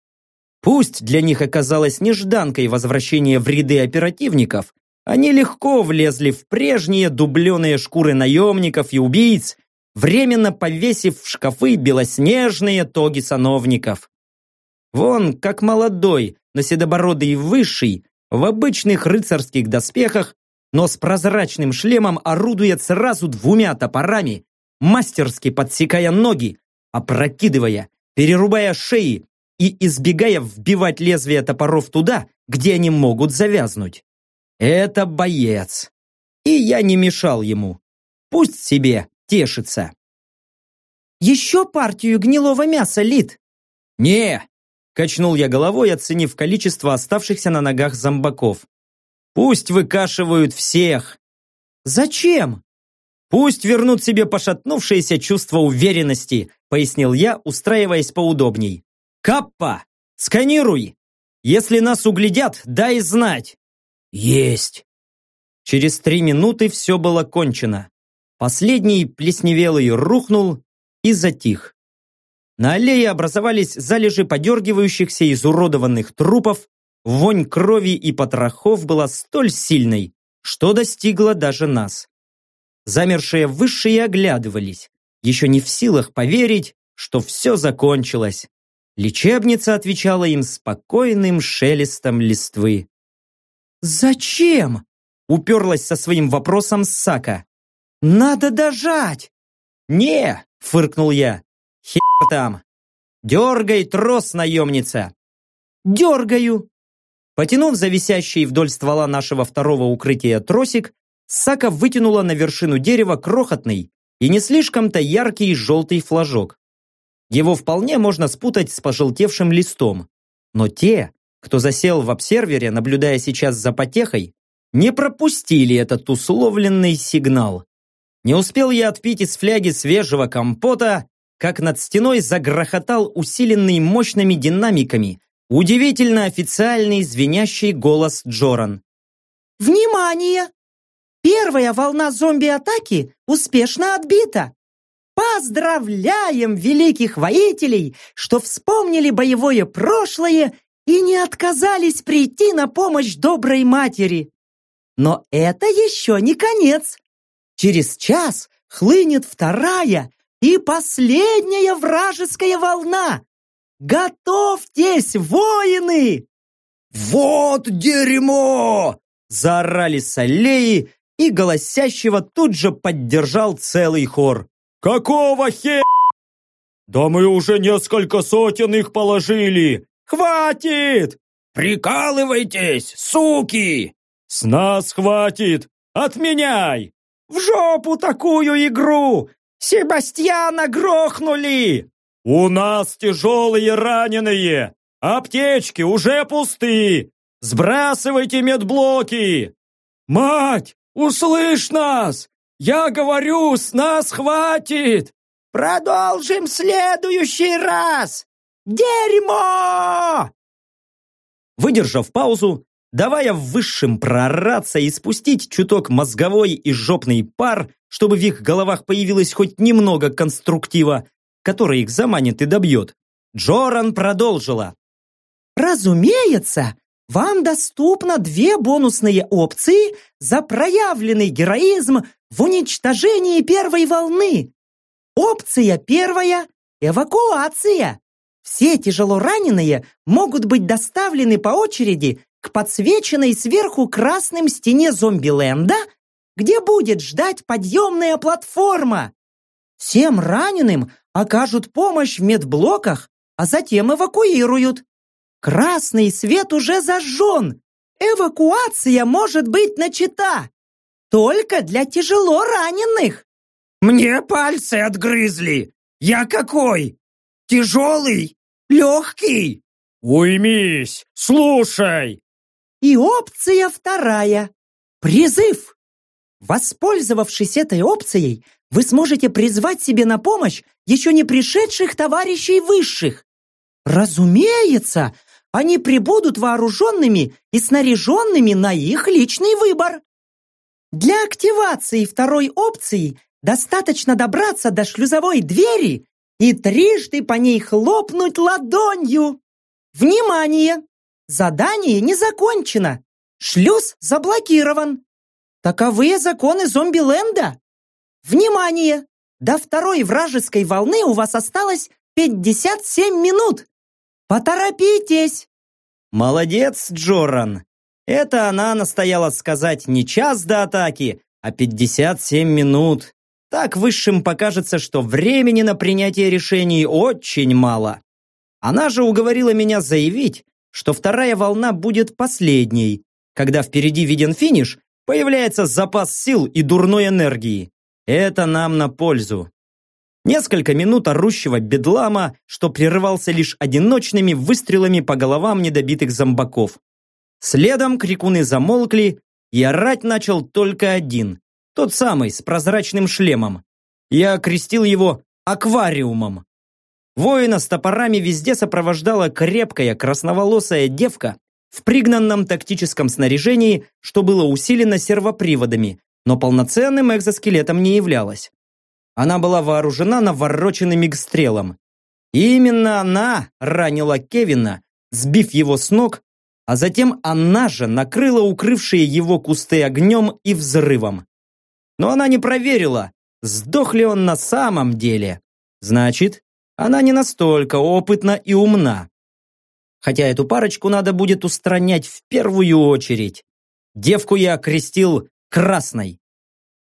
Пусть для них оказалось нежданкой возвращение в ряды оперативников, они легко влезли в прежние дубленые шкуры наемников и убийц, временно повесив в шкафы белоснежные тоги сановников. Вон, как молодой, но седобородый высший, в обычных рыцарских доспехах, но с прозрачным шлемом орудует сразу двумя топорами, мастерски подсекая ноги, опрокидывая, перерубая шеи и избегая вбивать лезвия топоров туда, где они могут завязнуть. Это боец. И я не мешал ему. Пусть себе тешится. «Еще партию гнилого мяса, Лид!» «Не!» – качнул я головой, оценив количество оставшихся на ногах зомбаков. «Пусть выкашивают всех!» «Зачем?» «Пусть вернут себе пошатнувшееся чувство уверенности», пояснил я, устраиваясь поудобней. «Каппа, сканируй! Если нас углядят, дай знать!» «Есть!» Через три минуты все было кончено. Последний плесневелый рухнул и затих. На аллее образовались залежи подергивающихся изуродованных трупов, вонь крови и потрохов была столь сильной, что достигло даже нас. Замершие высшие оглядывались, еще не в силах поверить, что все закончилось. Лечебница отвечала им спокойным шелестом листвы. «Зачем?» – уперлась со своим вопросом Сака. «Надо дожать!» «Не!» – фыркнул я. «Хер там! Дергай трос, наемница!» «Дергаю!» Потянув за висящий вдоль ствола нашего второго укрытия тросик, Сака вытянула на вершину дерева крохотный и не слишком-то яркий желтый флажок. Его вполне можно спутать с пожелтевшим листом. Но те, кто засел в обсервере, наблюдая сейчас за потехой, не пропустили этот условленный сигнал. Не успел я отпить из фляги свежего компота, как над стеной загрохотал усиленный мощными динамиками удивительно официальный звенящий голос Джоран. «Внимание! Первая волна зомби-атаки успешно отбита! Поздравляем великих воителей, что вспомнили боевое прошлое и не отказались прийти на помощь доброй матери. Но это еще не конец. Через час хлынет вторая и последняя вражеская волна. Готовьтесь, воины! Вот дерьмо! Заорали солеи, и голосящего тут же поддержал целый хор. «Какого хе...» «Да мы уже несколько сотен их положили! Хватит!» «Прикалывайтесь, суки!» «С нас хватит! Отменяй!» «В жопу такую игру! Себастьяна грохнули!» «У нас тяжелые раненые! Аптечки уже пусты! Сбрасывайте медблоки!» «Мать, услышь нас! Я говорю, с нас хватит! Продолжим в следующий раз! Дерьмо!» Выдержав паузу, давая высшим прораться и спустить чуток мозговой и жопный пар, чтобы в их головах появилось хоть немного конструктива, который их заманит и добьет, Джоран продолжила. «Разумеется, вам доступно две бонусные опции за проявленный героизм в уничтожении первой волны. Опция первая – эвакуация. Все тяжело раненые могут быть доставлены по очереди к подсвеченной сверху красным стене зомби-ленда, где будет ждать подъемная платформа. Всем раненым окажут помощь в медблоках, а затем эвакуируют. Красный свет уже зажжен. Эвакуация может быть начата. Только для тяжело раненых. Мне пальцы отгрызли. Я какой? Тяжелый? Легкий? Уймись, слушай. И опция вторая. Призыв. Воспользовавшись этой опцией, вы сможете призвать себе на помощь еще не пришедших товарищей высших. Разумеется, они прибудут вооруженными и снаряженными на их личный выбор. Для активации второй опции достаточно добраться до шлюзовой двери и трижды по ней хлопнуть ладонью. Внимание! Задание не закончено. Шлюз заблокирован. Таковы законы зомби-ленда. Внимание! До второй вражеской волны у вас осталось 57 минут. Поторопитесь! Молодец, Джоран. Это она настояла сказать не час до атаки, а 57 минут. Так высшим покажется, что времени на принятие решений очень мало. Она же уговорила меня заявить, что вторая волна будет последней, когда впереди виден финиш, появляется запас сил и дурной энергии. Это нам на пользу. Несколько минут орущего бедлама, что прерывался лишь одиночными выстрелами по головам недобитых зомбаков. Следом крикуны замолкли, и орать начал только один, тот самый с прозрачным шлемом. Я окрестил его аквариумом. Воина с топорами везде сопровождала крепкая красноволосая девка в пригнанном тактическом снаряжении, что было усилено сервоприводами, но полноценным экзоскелетом не являлась. Она была вооружена навороченным мигстрелом. И именно она ранила Кевина, сбив его с ног, а затем она же накрыла укрывшие его кусты огнем и взрывом. Но она не проверила, сдох ли он на самом деле. Значит, она не настолько опытна и умна. Хотя эту парочку надо будет устранять в первую очередь. Девку я окрестил Красной.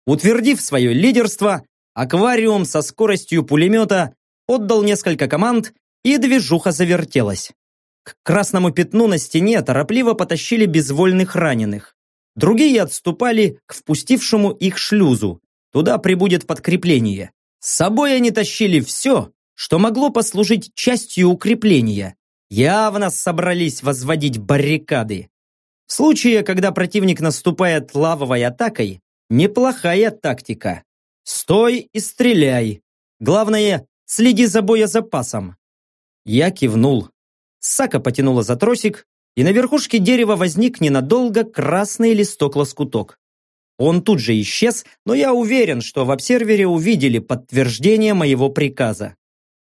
Утвердив свое лидерство, аквариум со скоростью пулемета отдал несколько команд, и движуха завертелась. К красному пятну на стене торопливо потащили безвольных раненых. Другие отступали к впустившему их шлюзу. Туда прибудет подкрепление. С собой они тащили все, что могло послужить частью укрепления. Явно собрались возводить баррикады. В случае, когда противник наступает лавовой атакой, неплохая тактика. Стой и стреляй. Главное, следи за боезапасом. Я кивнул. Сака потянула за тросик, и на верхушке дерева возник ненадолго красный листок-лоскуток. Он тут же исчез, но я уверен, что в обсервере увидели подтверждение моего приказа.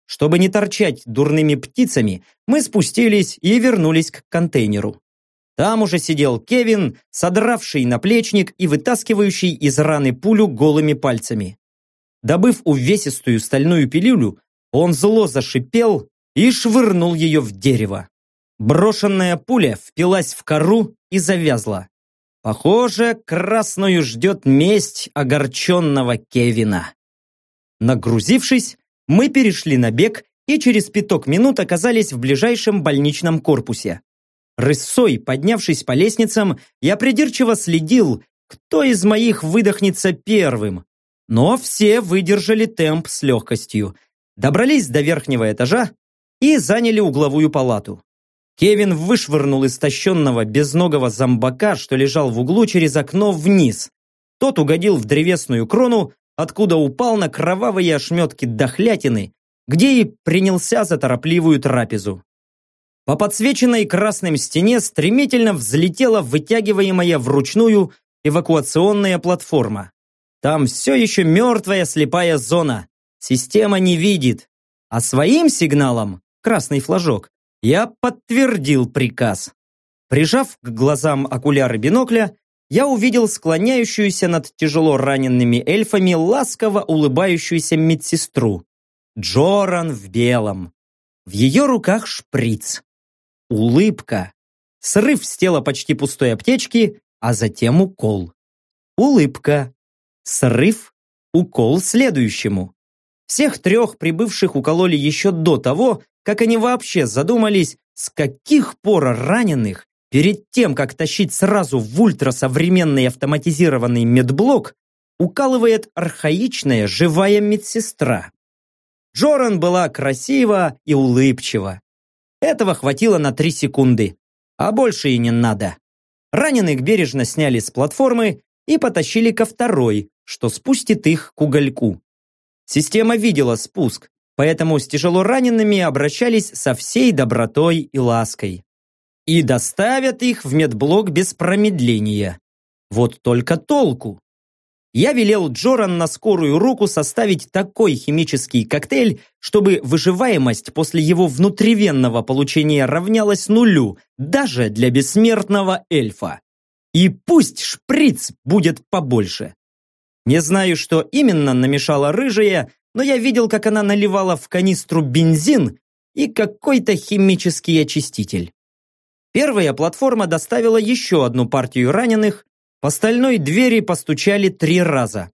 Чтобы не торчать дурными птицами, мы спустились и вернулись к контейнеру. Там уже сидел Кевин, содравший наплечник и вытаскивающий из раны пулю голыми пальцами. Добыв увесистую стальную пилюлю, он зло зашипел и швырнул ее в дерево. Брошенная пуля впилась в кору и завязла. Похоже, красную ждет месть огорченного Кевина. Нагрузившись, мы перешли на бег и через пяток минут оказались в ближайшем больничном корпусе. Рысой, поднявшись по лестницам, я придирчиво следил, кто из моих выдохнется первым. Но все выдержали темп с легкостью, добрались до верхнего этажа и заняли угловую палату. Кевин вышвырнул истощенного безногого зомбака, что лежал в углу через окно вниз. Тот угодил в древесную крону, откуда упал на кровавые ошметки дохлятины, где и принялся за торопливую трапезу. По подсвеченной красным стене стремительно взлетела вытягиваемая вручную эвакуационная платформа. Там все еще мертвая слепая зона. Система не видит. А своим сигналом, красный флажок, я подтвердил приказ. Прижав к глазам окуляры бинокля, я увидел склоняющуюся над тяжело раненными эльфами ласково улыбающуюся медсестру. Джоран в белом. В ее руках шприц. Улыбка. Срыв с тела почти пустой аптечки, а затем укол. Улыбка. Срыв. Укол следующему. Всех трех прибывших укололи еще до того, как они вообще задумались, с каких пор раненых, перед тем, как тащить сразу в ультрасовременный автоматизированный медблок, укалывает архаичная живая медсестра. Джоран была красива и улыбчива. Этого хватило на три секунды, а больше и не надо. Раненых бережно сняли с платформы и потащили ко второй, что спустит их к угольку. Система видела спуск, поэтому с тяжело ранеными обращались со всей добротой и лаской. И доставят их в медблок без промедления. Вот только толку. Я велел Джоран на скорую руку составить такой химический коктейль, чтобы выживаемость после его внутривенного получения равнялась нулю, даже для бессмертного эльфа. И пусть шприц будет побольше. Не знаю, что именно намешала рыжая, но я видел, как она наливала в канистру бензин и какой-то химический очиститель. Первая платформа доставила еще одну партию раненых, по стальной двери постучали три раза.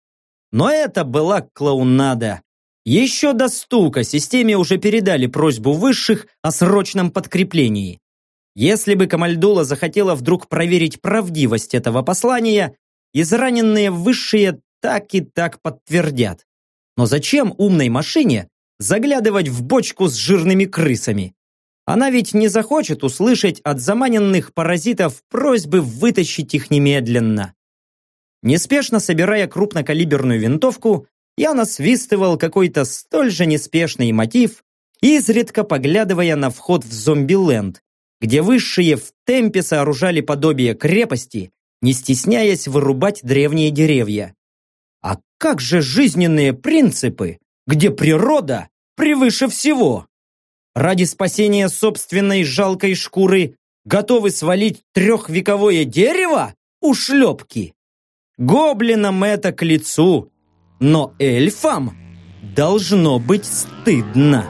Но это была клоунада. Еще до стука системе уже передали просьбу высших о срочном подкреплении. Если бы Камальдула захотела вдруг проверить правдивость этого послания, израненные высшие так и так подтвердят. Но зачем умной машине заглядывать в бочку с жирными крысами? Она ведь не захочет услышать от заманенных паразитов просьбы вытащить их немедленно. Неспешно собирая крупнокалиберную винтовку, я насвистывал какой-то столь же неспешный мотив, изредка поглядывая на вход в зомби-ленд, где высшие в темпе сооружали подобие крепости, не стесняясь вырубать древние деревья. А как же жизненные принципы, где природа превыше всего? Ради спасения собственной жалкой шкуры Готовы свалить трехвековое дерево? Ушлепки! Гоблинам это к лицу, но эльфам должно быть стыдно.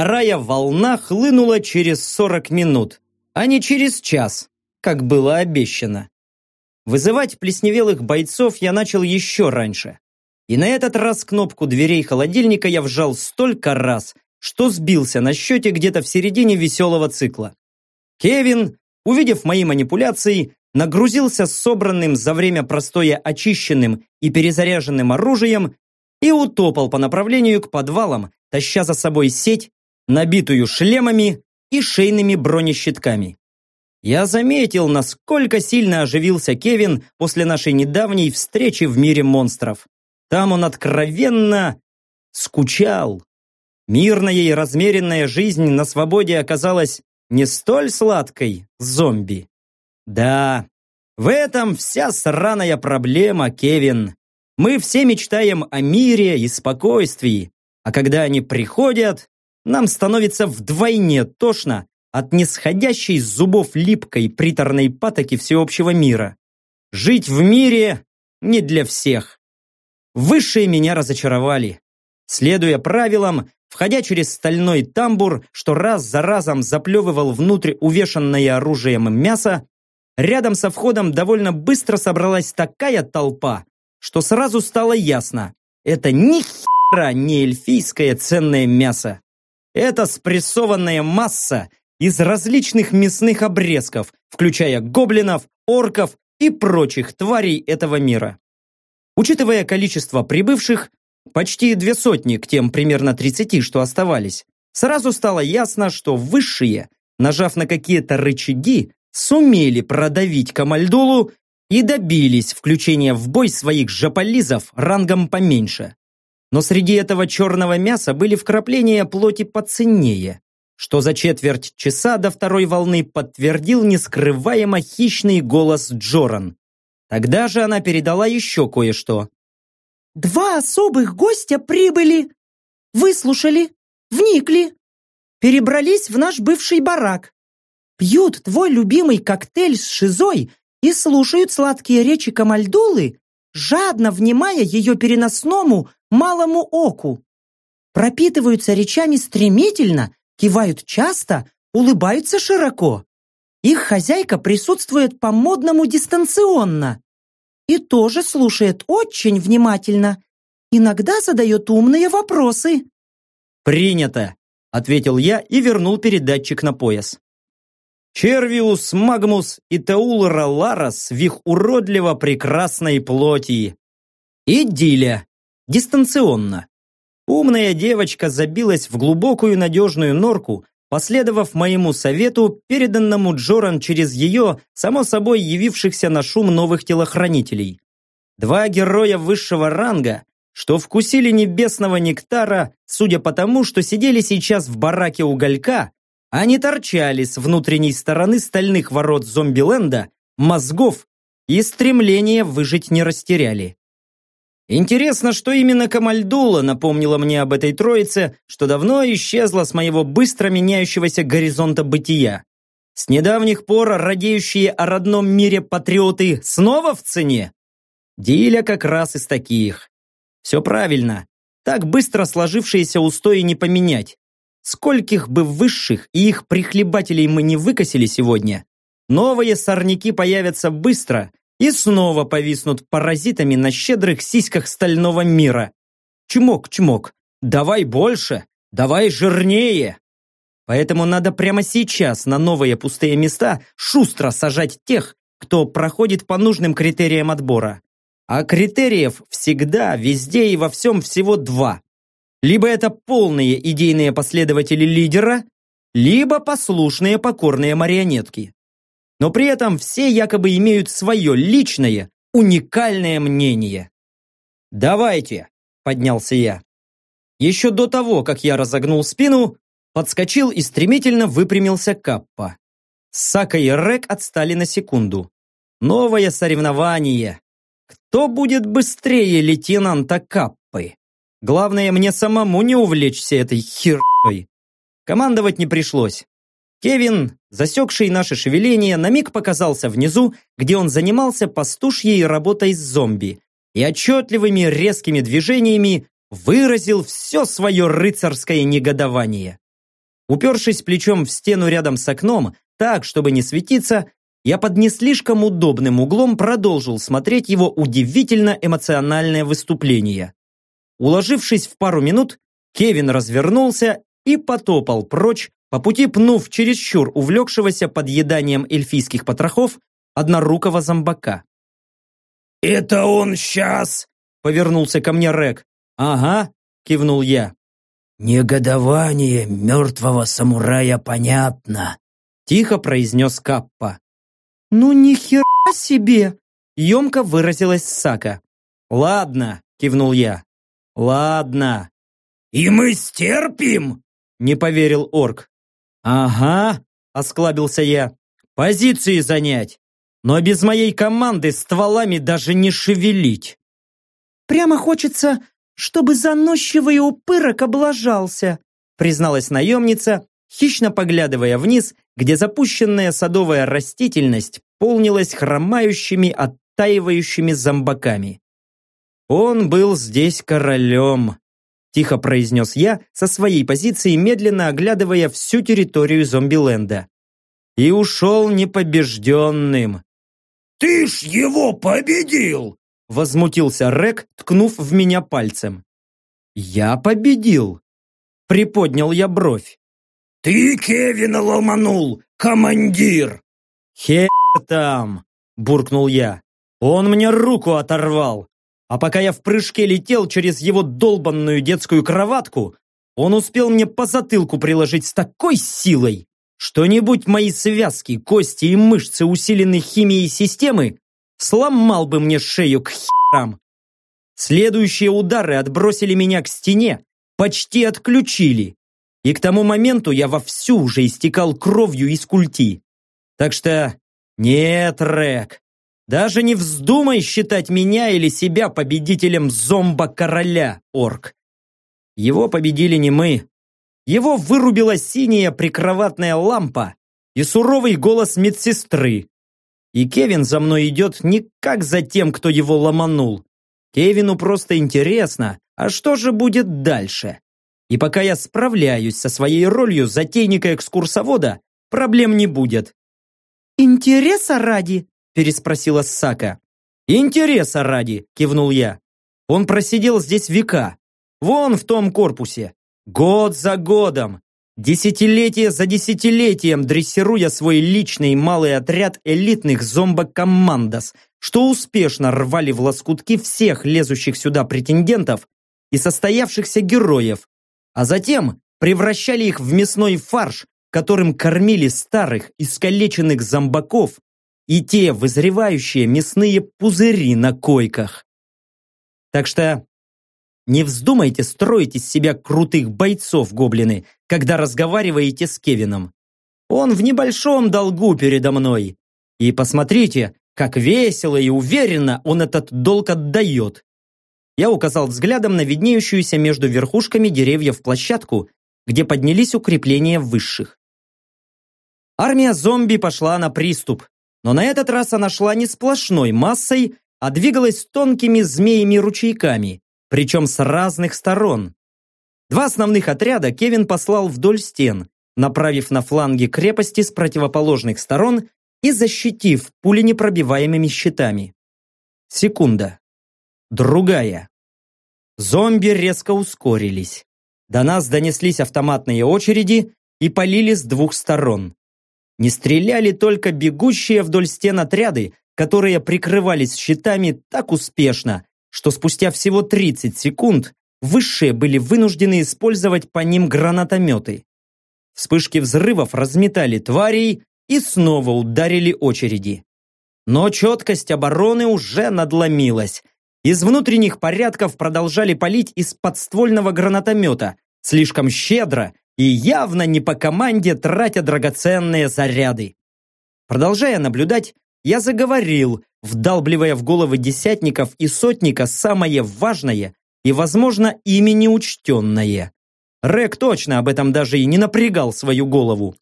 Вторая волна хлынула через 40 минут, а не через час, как было обещано. Вызывать плесневелых бойцов я начал еще раньше. И на этот раз кнопку дверей холодильника я вжал столько раз, что сбился на счете где-то в середине веселого цикла. Кевин, увидев мои манипуляции, нагрузился собранным за время простоя очищенным и перезаряженным оружием и утопал по направлению к подвалам, таща за собой сеть набитую шлемами и шейными бронещитками. Я заметил, насколько сильно оживился Кевин после нашей недавней встречи в мире монстров. Там он откровенно скучал. Мирная и размеренная жизнь на свободе оказалась не столь сладкой зомби. Да, в этом вся сраная проблема, Кевин. Мы все мечтаем о мире и спокойствии, а когда они приходят, нам становится вдвойне тошно от нисходящей с зубов липкой приторной патоки всеобщего мира. Жить в мире не для всех. Высшие меня разочаровали. Следуя правилам, входя через стальной тамбур, что раз за разом заплевывал внутрь увешанное оружием мясо, рядом со входом довольно быстро собралась такая толпа, что сразу стало ясно, это ни хера не эльфийское ценное мясо. Это спрессованная масса из различных мясных обрезков, включая гоблинов, орков и прочих тварей этого мира. Учитывая количество прибывших, почти две сотни к тем примерно 30, что оставались, сразу стало ясно, что высшие, нажав на какие-то рычаги, сумели продавить Камальдулу и добились включения в бой своих жополизов рангом поменьше. Но среди этого черного мяса были вкрапления плоти поценнее, что за четверть часа до второй волны подтвердил нескрываемо хищный голос Джоран. Тогда же она передала еще кое-что. «Два особых гостя прибыли, выслушали, вникли, перебрались в наш бывший барак, пьют твой любимый коктейль с шизой и слушают сладкие речи Камальдулы, жадно внимая ее переносному малому оку. Пропитываются речами стремительно, кивают часто, улыбаются широко. Их хозяйка присутствует по-модному дистанционно и тоже слушает очень внимательно, иногда задает умные вопросы. «Принято!» – ответил я и вернул передатчик на пояс. Червиус, Магмус и Теулра Ларас в их уродливо прекрасной плоти. И Диля дистанционно. Умная девочка забилась в глубокую надежную норку, последовав моему совету, переданному Джоран через ее, само собой, явившихся на шум новых телохранителей. Два героя высшего ранга, что вкусили небесного нектара, судя по тому, что сидели сейчас в бараке уголька, они торчали с внутренней стороны стальных ворот зомбиленда, мозгов и стремления выжить не растеряли. Интересно, что именно Камальдула напомнила мне об этой троице, что давно исчезла с моего быстро меняющегося горизонта бытия. С недавних пор радеющие о родном мире патриоты снова в цене? Диля как раз из таких. Все правильно. Так быстро сложившиеся устои не поменять. Скольких бы высших и их прихлебателей мы не выкосили сегодня, новые сорняки появятся быстро и снова повиснут паразитами на щедрых сиськах стального мира. Чмок-чмок, давай больше, давай жирнее. Поэтому надо прямо сейчас на новые пустые места шустро сажать тех, кто проходит по нужным критериям отбора. А критериев всегда, везде и во всем всего два. Либо это полные идейные последователи лидера, либо послушные покорные марионетки но при этом все якобы имеют свое личное, уникальное мнение. Давайте, поднялся я. Еще до того, как я разогнул спину, подскочил и стремительно выпрямился Каппа. Сака и Рек отстали на секунду. Новое соревнование. Кто будет быстрее лейтенанта Каппы? Главное, мне самому не увлечься этой херой. Командовать не пришлось. Кевин, засекший наше шевеление, на миг показался внизу, где он занимался пастушьей работой с зомби, и отчетливыми резкими движениями выразил все свое рыцарское негодование. Упершись плечом в стену рядом с окном, так, чтобы не светиться, я под не слишком удобным углом продолжил смотреть его удивительно эмоциональное выступление. Уложившись в пару минут, Кевин развернулся и потопал прочь, по пути пнув чересчур увлекшегося подъеданием эльфийских потрохов однорукого зомбака. «Это он сейчас!» — повернулся ко мне Рек. «Ага», — кивнул я. «Негодование мертвого самурая понятно», — тихо произнес Каппа. «Ну ни хера себе!» — емко выразилась Сака. «Ладно», — кивнул я. «Ладно». «И мы стерпим?» — не поверил орк. «Ага», — осклабился я. «Позиции занять, но без моей команды стволами даже не шевелить». «Прямо хочется чтобы заносчивый упырок облажался», призналась наемница, хищно поглядывая вниз, где запущенная садовая растительность полнилась хромающими, оттаивающими зомбаками. «Он был здесь королем», – тихо произнес я со своей позиции, медленно оглядывая всю территорию зомбиленда. «И ушел непобежденным». «Ты ж его победил!» Возмутился Рек, ткнув в меня пальцем. «Я победил!» Приподнял я бровь. «Ты Кевина ломанул, командир!» «Хер там!» Буркнул я. «Он мне руку оторвал!» А пока я в прыжке летел через его долбанную детскую кроватку, он успел мне по затылку приложить с такой силой, что не будь мои связки, кости и мышцы усилены химией системы, сломал бы мне шею к херам. Следующие удары отбросили меня к стене, почти отключили. И к тому моменту я вовсю уже истекал кровью из культи. Так что нет, Рек, даже не вздумай считать меня или себя победителем зомба-короля, орк. Его победили не мы. Его вырубила синяя прикроватная лампа и суровый голос медсестры, и Кевин за мной идет не как за тем, кто его ломанул. Кевину просто интересно, а что же будет дальше? И пока я справляюсь со своей ролью затейника-экскурсовода, проблем не будет. «Интереса ради?» – переспросила Сака. «Интереса ради!» – кивнул я. Он просидел здесь века. Вон в том корпусе. Год за годом. Десятилетие за десятилетием дрессируя свой личный малый отряд элитных зомбокомандос, что успешно рвали в лоскутки всех лезущих сюда претендентов и состоявшихся героев, а затем превращали их в мясной фарш, которым кормили старых, искалеченных зомбаков и те вызревающие мясные пузыри на койках. Так что не вздумайте строить из себя крутых бойцов, гоблины, когда разговариваете с Кевином. Он в небольшом долгу передо мной. И посмотрите, как весело и уверенно он этот долг отдает. Я указал взглядом на виднеющуюся между верхушками деревьев площадку, где поднялись укрепления высших. Армия зомби пошла на приступ, но на этот раз она шла не сплошной массой, а двигалась тонкими змеями-ручейками, причем с разных сторон. Два основных отряда Кевин послал вдоль стен, направив на фланги крепости с противоположных сторон и защитив пуленепробиваемыми щитами. Секунда. Другая. Зомби резко ускорились. До нас донеслись автоматные очереди и полили с двух сторон. Не стреляли только бегущие вдоль стен отряды, которые прикрывались щитами так успешно, что спустя всего 30 секунд высшие были вынуждены использовать по ним гранатометы. Вспышки взрывов разметали тварей и снова ударили очереди. Но четкость обороны уже надломилась, Из внутренних порядков продолжали палить из подствольного гранатомета, слишком щедро и явно не по команде тратя драгоценные заряды. Продолжая наблюдать, я заговорил, вдалбливая в головы десятников и сотника самое важное и, возможно, ими неучтенное. Рек точно об этом даже и не напрягал свою голову.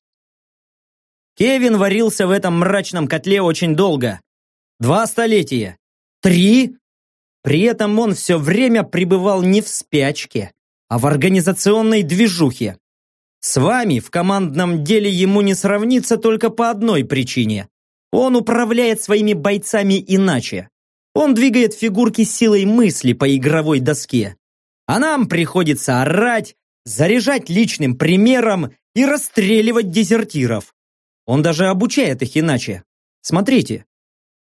Кевин варился в этом мрачном котле очень долго. Два столетия. Три? При этом он все время пребывал не в спячке, а в организационной движухе. С вами в командном деле ему не сравнится только по одной причине. Он управляет своими бойцами иначе. Он двигает фигурки силой мысли по игровой доске. А нам приходится орать, заряжать личным примером и расстреливать дезертиров. Он даже обучает их иначе. Смотрите,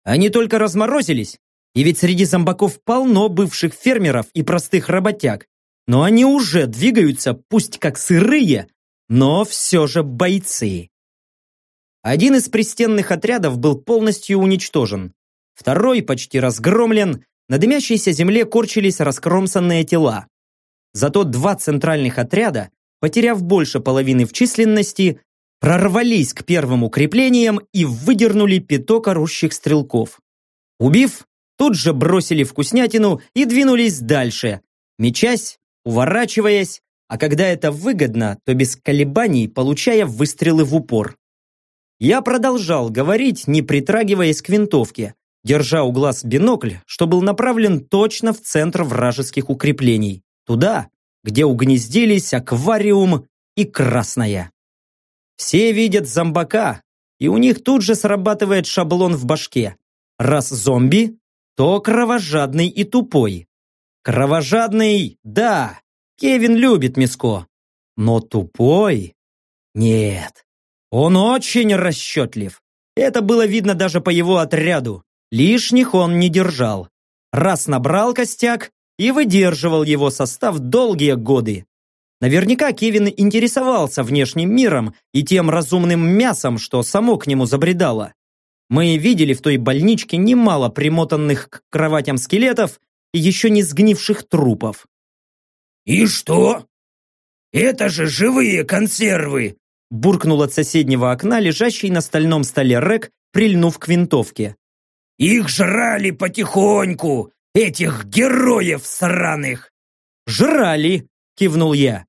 они только разморозились, и ведь среди зомбаков полно бывших фермеров и простых работяг, но они уже двигаются, пусть как сырые, но все же бойцы. Один из пристенных отрядов был полностью уничтожен. Второй почти разгромлен, на дымящейся земле корчились раскромсанные тела. Зато два центральных отряда, потеряв больше половины в численности, прорвались к первым укреплениям и выдернули пяток орущих стрелков. Убив, тут же бросили вкуснятину и двинулись дальше, мечась, уворачиваясь, а когда это выгодно, то без колебаний получая выстрелы в упор. Я продолжал говорить, не притрагиваясь к винтовке, держа у глаз бинокль, что был направлен точно в центр вражеских укреплений, туда, где угнездились аквариум и красная. Все видят зомбака, и у них тут же срабатывает шаблон в башке. Раз зомби, то кровожадный и тупой. Кровожадный, да, Кевин любит Миско. Но тупой? Нет. Он очень расчетлив. Это было видно даже по его отряду. Лишних он не держал. Раз набрал костяк и выдерживал его состав долгие годы. Наверняка Кевин интересовался внешним миром и тем разумным мясом, что само к нему забредало. Мы видели в той больничке немало примотанных к кроватям скелетов и еще не сгнивших трупов. «И что? Это же живые консервы!» буркнул от соседнего окна, лежащий на стальном столе Рек, прильнув к винтовке. «Их жрали потихоньку, этих героев сраных!» «Жрали!» – кивнул я.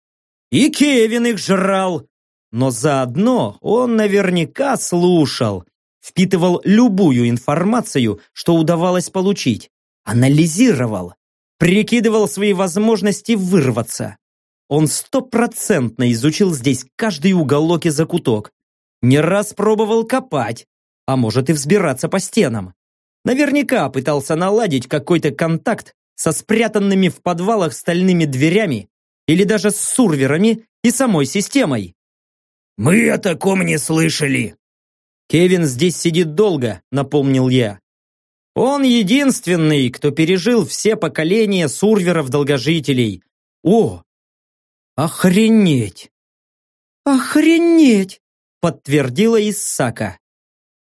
И Кевин их жрал. Но заодно он наверняка слушал, впитывал любую информацию, что удавалось получить, анализировал, прикидывал свои возможности вырваться. Он стопроцентно изучил здесь каждый уголок и закуток. Не раз пробовал копать, а может и взбираться по стенам. Наверняка пытался наладить какой-то контакт со спрятанными в подвалах стальными дверями или даже с сурверами и самой системой. «Мы о таком не слышали!» «Кевин здесь сидит долго», — напомнил я. «Он единственный, кто пережил все поколения сурверов-долгожителей. О, охренеть!» «Охренеть!» — подтвердила Иссака.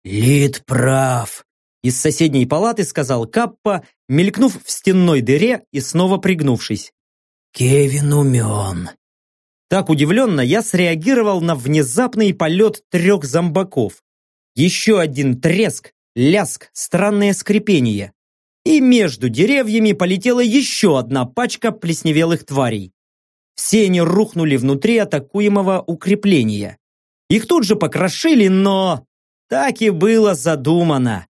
«Лид прав», — из соседней палаты сказал Каппа, мелькнув в стенной дыре и снова пригнувшись. Кевин умен. Так удивленно я среагировал на внезапный полет трех зомбаков. Еще один треск, ляск, странное скрипение. И между деревьями полетела еще одна пачка плесневелых тварей. Все они рухнули внутри атакуемого укрепления. Их тут же покрошили, но... Так и было задумано.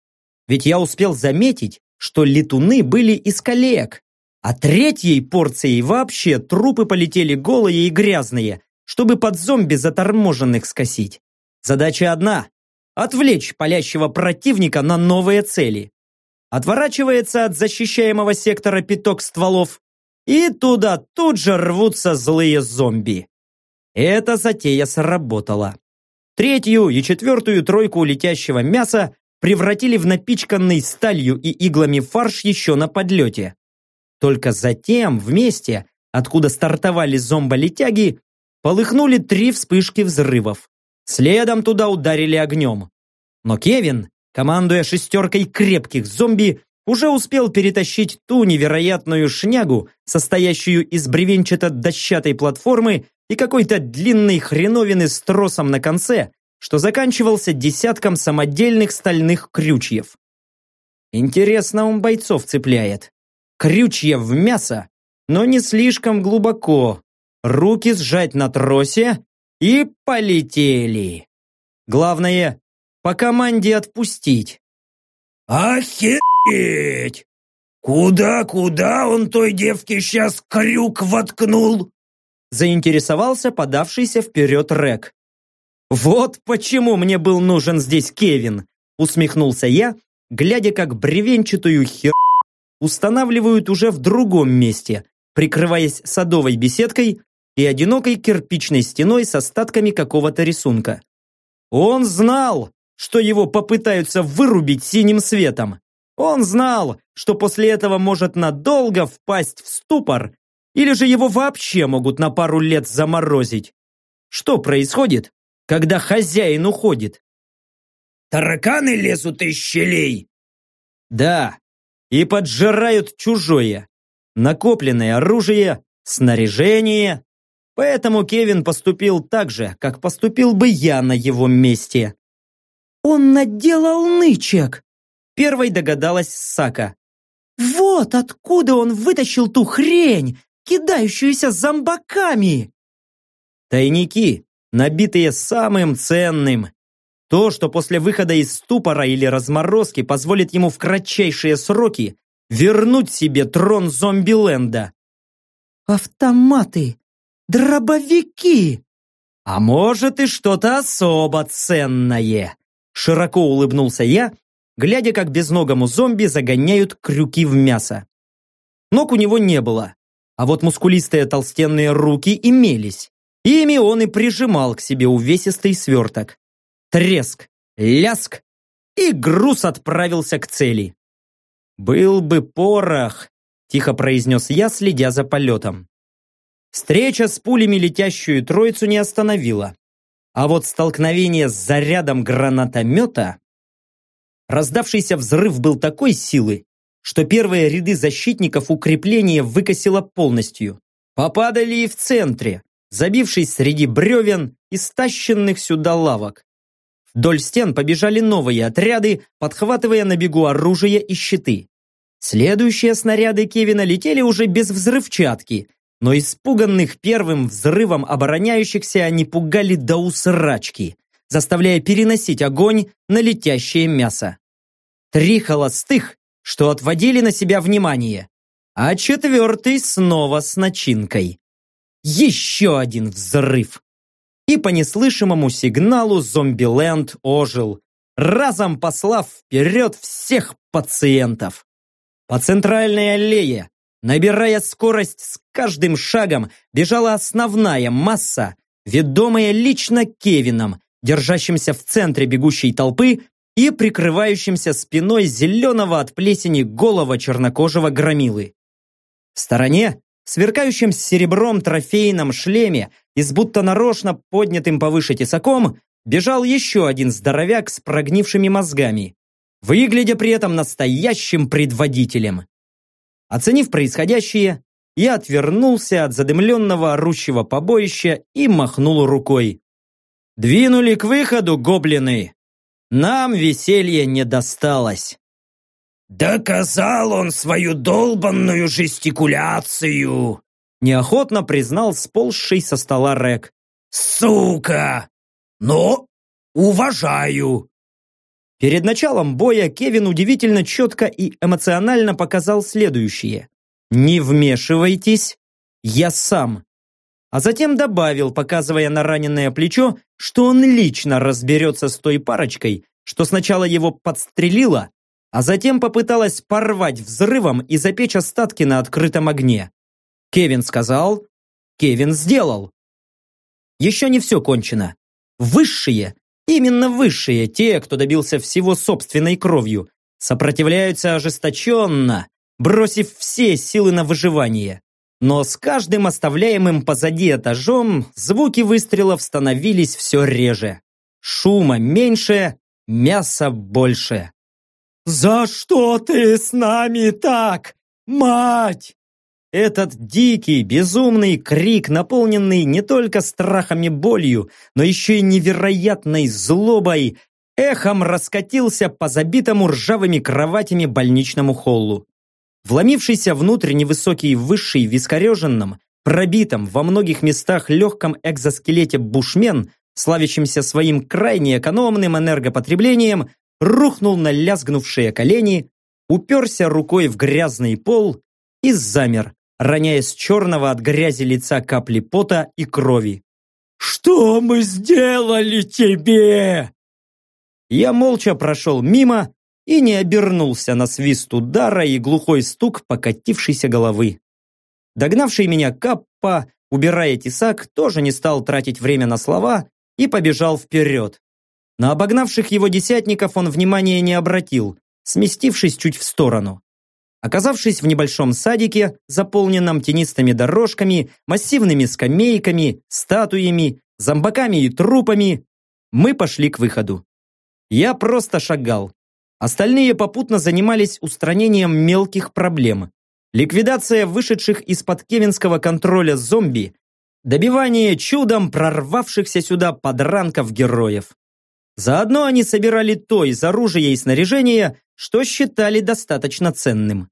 Ведь я успел заметить, что летуны были из коллег, а третьей порцией вообще трупы полетели голые и грязные, чтобы под зомби заторможенных скосить. Задача одна – отвлечь палящего противника на новые цели. Отворачивается от защищаемого сектора пяток стволов, и туда тут же рвутся злые зомби. Эта затея сработала. Третью и четвертую тройку летящего мяса превратили в напичканный сталью и иглами фарш еще на подлете. Только затем вместе, откуда стартовали зомболетяги, полыхнули три вспышки взрывов. Следом туда ударили огнем. Но Кевин, командуя шестеркой крепких зомби, уже успел перетащить ту невероятную шнягу, состоящую из бревенчато-дощатой платформы и какой-то длинной хреновины с тросом на конце, что заканчивался десятком самодельных стальных крючьев. Интересно он бойцов цепляет. Крючья в мясо, но не слишком глубоко. Руки сжать на тросе и полетели. Главное, по команде отпустить. «Охереть! Куда-куда он той девке сейчас крюк воткнул?» Заинтересовался подавшийся вперед Рек. «Вот почему мне был нужен здесь Кевин!» усмехнулся я, глядя, как бревенчатую хер устанавливают уже в другом месте, прикрываясь садовой беседкой и одинокой кирпичной стеной с остатками какого-то рисунка. Он знал, что его попытаются вырубить синим светом. Он знал, что после этого может надолго впасть в ступор, или же его вообще могут на пару лет заморозить. Что происходит, когда хозяин уходит. Тараканы лезут из щелей. Да, и поджирают чужое. Накопленное оружие, снаряжение. Поэтому Кевин поступил так же, как поступил бы я на его месте. «Он наделал нычек!» Первой догадалась Сака. «Вот откуда он вытащил ту хрень, кидающуюся зомбаками!» Тайники набитые самым ценным. То, что после выхода из ступора или разморозки позволит ему в кратчайшие сроки вернуть себе трон зомбиленда. Автоматы! Дробовики! А может и что-то особо ценное. Широко улыбнулся я, глядя, как безногому зомби загоняют крюки в мясо. Ног у него не было, а вот мускулистые толстенные руки имелись. Ими он и прижимал к себе увесистый сверток. Треск, ляск, и груз отправился к цели. «Был бы порох», – тихо произнес я, следя за полетом. Встреча с пулями летящую троицу не остановила. А вот столкновение с зарядом гранатомета... Раздавшийся взрыв был такой силы, что первые ряды защитников укрепления выкосило полностью. Попадали и в центре, забившись среди бревен и стащенных сюда лавок. Вдоль стен побежали новые отряды, подхватывая на бегу оружие и щиты. Следующие снаряды Кевина летели уже без взрывчатки, но испуганных первым взрывом обороняющихся они пугали до усрачки, заставляя переносить огонь на летящее мясо. Три холостых, что отводили на себя внимание, а четвертый снова с начинкой. Еще один взрыв. И по неслышимому сигналу Зомбиленд ожил, разом послав вперед всех пациентов. По центральной аллее, набирая скорость с каждым шагом, бежала основная масса, ведомая лично Кевином, держащимся в центре бегущей толпы и прикрывающимся спиной зеленого от плесени голого чернокожего громилы. В стороне сверкающем серебром трофейном шлеме и с будто нарочно поднятым повыше тесаком бежал еще один здоровяк с прогнившими мозгами, выглядя при этом настоящим предводителем. Оценив происходящее, я отвернулся от задымленного орущего побоища и махнул рукой. «Двинули к выходу, гоблины! Нам веселье не досталось!» «Доказал он свою долбанную жестикуляцию!» Неохотно признал сползший со стола Рек. «Сука! Но уважаю!» Перед началом боя Кевин удивительно четко и эмоционально показал следующее. «Не вмешивайтесь, я сам». А затем добавил, показывая на раненое плечо, что он лично разберется с той парочкой, что сначала его подстрелила, а затем попыталась порвать взрывом и запечь остатки на открытом огне. Кевин сказал, Кевин сделал. Еще не все кончено. Высшие, именно высшие, те, кто добился всего собственной кровью, сопротивляются ожесточенно, бросив все силы на выживание. Но с каждым оставляемым позади этажом звуки выстрелов становились все реже. Шума меньше, мяса больше. «За что ты с нами так, мать?» Этот дикий, безумный крик, наполненный не только страхом и болью, но еще и невероятной злобой, эхом раскатился по забитому ржавыми кроватями больничному холлу. Вломившийся внутрь невысокий высший в искореженном, пробитом во многих местах легком экзоскелете бушмен, славящимся своим крайне экономным энергопотреблением, рухнул на лязгнувшие колени, уперся рукой в грязный пол и замер, роняя с черного от грязи лица капли пота и крови. «Что мы сделали тебе?» Я молча прошел мимо и не обернулся на свист удара и глухой стук покатившейся головы. Догнавший меня Каппа, убирая тесак, тоже не стал тратить время на слова и побежал вперед. На обогнавших его десятников он внимания не обратил, сместившись чуть в сторону. Оказавшись в небольшом садике, заполненном тенистыми дорожками, массивными скамейками, статуями, зомбаками и трупами, мы пошли к выходу. Я просто шагал. Остальные попутно занимались устранением мелких проблем. Ликвидация вышедших из-под кевинского контроля зомби, добивание чудом прорвавшихся сюда подранков героев. Заодно они собирали то из оружия и снаряжения, что считали достаточно ценным.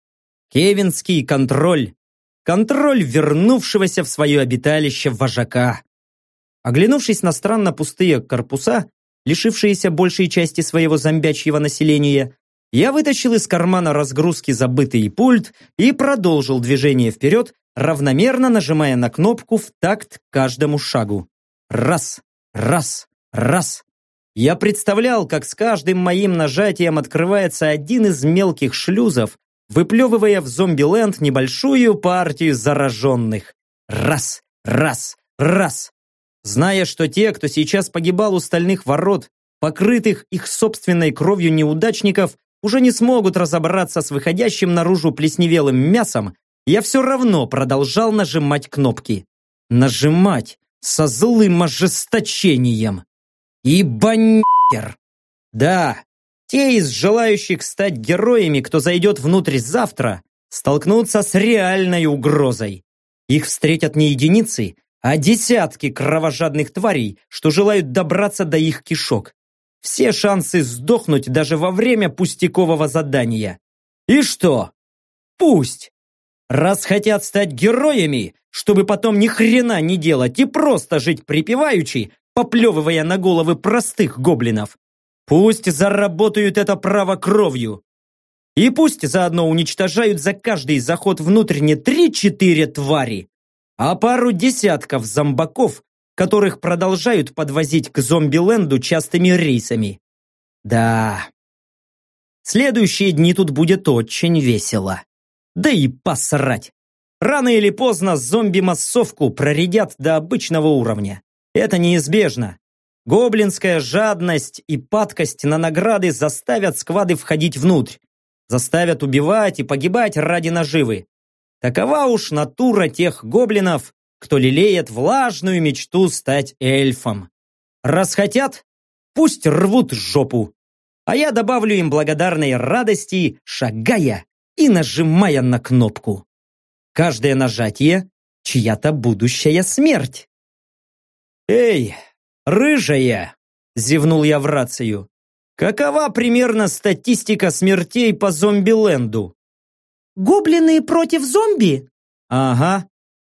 Кевинский контроль. Контроль вернувшегося в свое обиталище вожака. Оглянувшись на странно пустые корпуса, лишившиеся большей части своего зомбячьего населения, я вытащил из кармана разгрузки забытый пульт и продолжил движение вперед, равномерно нажимая на кнопку в такт каждому шагу. Раз, раз, раз. Я представлял, как с каждым моим нажатием открывается один из мелких шлюзов, выплевывая в зомби-ленд небольшую партию зараженных. Раз, раз, раз. Зная, что те, кто сейчас погибал у стальных ворот, покрытых их собственной кровью неудачников, уже не смогут разобраться с выходящим наружу плесневелым мясом, я все равно продолжал нажимать кнопки. Нажимать со злым ожесточением. И баннер. Да, те из желающих стать героями, кто зайдет внутрь завтра, столкнутся с реальной угрозой. Их встретят не единицы, а десятки кровожадных тварей, что желают добраться до их кишок. Все шансы сдохнуть даже во время пустякового задания. И что? Пусть. Раз хотят стать героями, чтобы потом ни хрена не делать и просто жить припеваючи, поплевывая на головы простых гоблинов. Пусть заработают это право кровью. И пусть заодно уничтожают за каждый заход внутрь не три-четыре твари, а пару десятков зомбаков, которых продолжают подвозить к зомби-ленду частыми рейсами. Да, следующие дни тут будет очень весело. Да и посрать. Рано или поздно зомби-массовку проредят до обычного уровня. Это неизбежно. Гоблинская жадность и падкость на награды заставят сквады входить внутрь. Заставят убивать и погибать ради наживы. Такова уж натура тех гоблинов, кто лелеет влажную мечту стать эльфом. Раз хотят, пусть рвут жопу. А я добавлю им благодарной радости, шагая и нажимая на кнопку. Каждое нажатие – чья-то будущая смерть. «Эй, рыжая!» – зевнул я в рацию. «Какова примерно статистика смертей по зомби-ленду?» «Гоблины против зомби?» «Ага».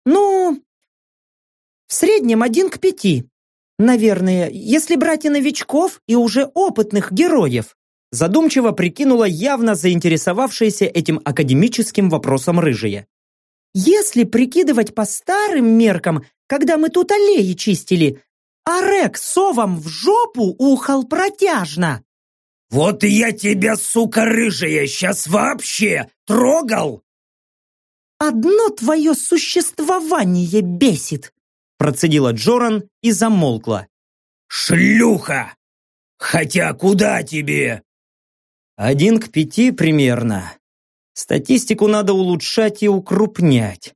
«Ну, в среднем один к пяти. Наверное, если брать и новичков, и уже опытных героев». Задумчиво прикинула явно заинтересовавшаяся этим академическим вопросом рыжая. «Если прикидывать по старым меркам, когда мы тут аллеи чистили, а Рек совам в жопу ухал протяжно. «Вот я тебя, сука рыжая, сейчас вообще трогал!» «Одно твое существование бесит!» Процедила Джоран и замолкла. «Шлюха! Хотя куда тебе?» «Один к пяти примерно. Статистику надо улучшать и укрупнять.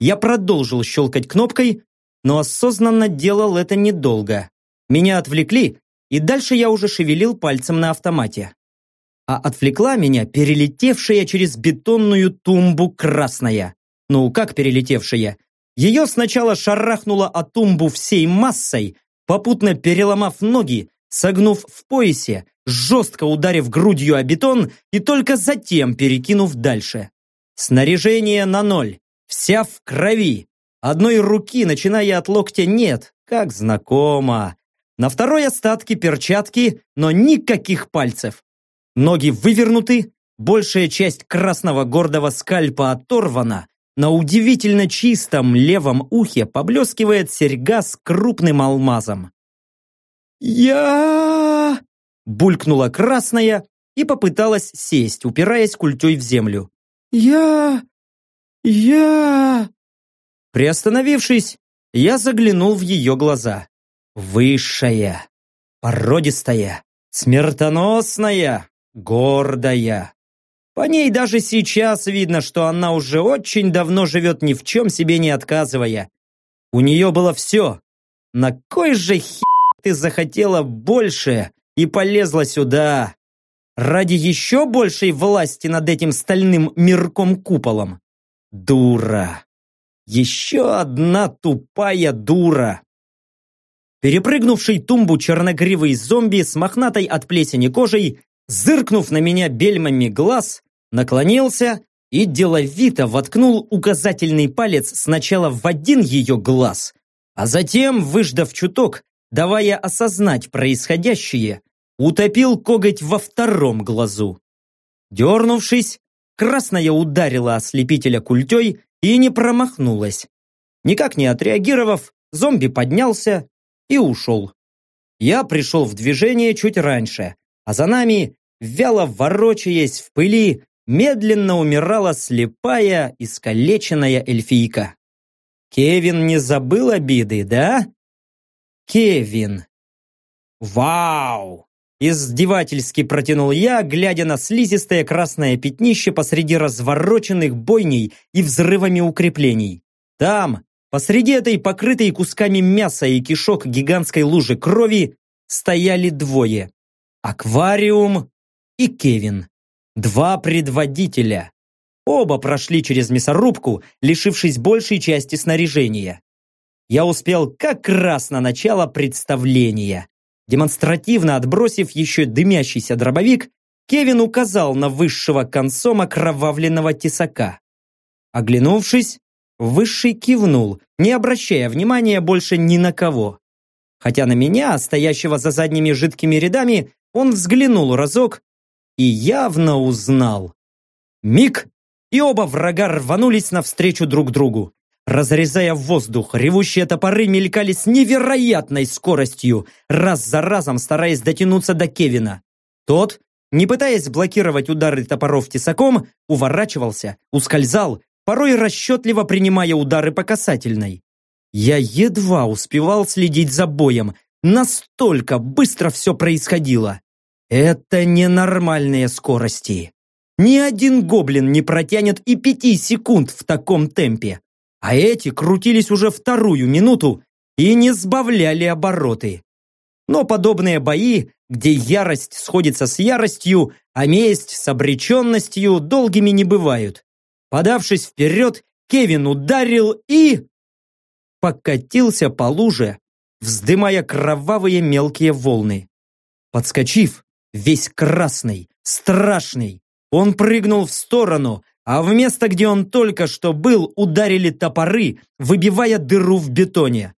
Я продолжил щелкать кнопкой, но осознанно делал это недолго. Меня отвлекли, и дальше я уже шевелил пальцем на автомате. а отвлекла меня перелетевшая через бетонную тумбу красная. Ну, как перелетевшая? Ее сначала шарахнуло о тумбу всей массой, попутно переломав ноги, согнув в поясе, жестко ударив грудью о бетон и только затем перекинув дальше. Снаряжение на ноль, вся в крови. Одной руки, начиная от локтя, нет, как знакомо. На второй остатки перчатки, но никаких пальцев. Ноги вывернуты, большая часть красного гордого скальпа оторвана, на удивительно чистом левом ухе поблескивает серьга с крупным алмазом. «Я...» булькнула красная и попыталась сесть, упираясь культей в землю. «Я... я...» Приостановившись, я заглянул в ее глаза. Высшая, породистая, смертоносная, гордая. По ней даже сейчас видно, что она уже очень давно живет ни в чем себе не отказывая. У нее было все. На кой же хер ты захотела больше и полезла сюда? Ради еще большей власти над этим стальным мирком-куполом? Дура. Еще одна тупая дура. Перепрыгнувший тумбу черногривый зомби с мохнатой от плесени кожей зыркнув на меня бельмами глаз, наклонился и деловито воткнул указательный палец сначала в один ее глаз, а затем, выждав чуток, давая осознать происходящее, утопил коготь во втором глазу. Дернувшись, красная ударила ослепителя культей и не промахнулась. Никак не отреагировав, зомби поднялся и ушел. Я пришел в движение чуть раньше, а за нами, вяло ворочаясь в пыли, медленно умирала слепая, искалеченная эльфийка. Кевин не забыл обиды, да? Кевин. Вау! Издевательски протянул я, глядя на слизистое красное пятнище посреди развороченных бойней и взрывами укреплений. Там, посреди этой покрытой кусками мяса и кишок гигантской лужи крови, стояли двое. Аквариум и Кевин. Два предводителя. Оба прошли через мясорубку, лишившись большей части снаряжения. Я успел как раз на начало представления. Демонстративно отбросив еще дымящийся дробовик, Кевин указал на высшего консома кровавленного тесака. Оглянувшись, Высший кивнул, не обращая внимания больше ни на кого. Хотя на меня, стоящего за задними жидкими рядами, он взглянул разок и явно узнал. Миг, и оба врага рванулись навстречу друг другу. Разрезая воздух, ревущие топоры мелькали с невероятной скоростью, раз за разом стараясь дотянуться до Кевина. Тот, не пытаясь блокировать удары топоров тесаком, уворачивался, ускользал, порой расчетливо принимая удары по касательной. Я едва успевал следить за боем, Настолько быстро все происходило. Это ненормальные скорости. Ни один гоблин не протянет и пяти секунд в таком темпе. А эти крутились уже вторую минуту и не сбавляли обороты. Но подобные бои, где ярость сходится с яростью, а месть с обреченностью, долгими не бывают. Подавшись вперед, Кевин ударил и... покатился по луже, вздымая кровавые мелкие волны. Подскочив, весь красный, страшный, он прыгнул в сторону, а в место, где он только что был, ударили топоры, выбивая дыру в бетоне.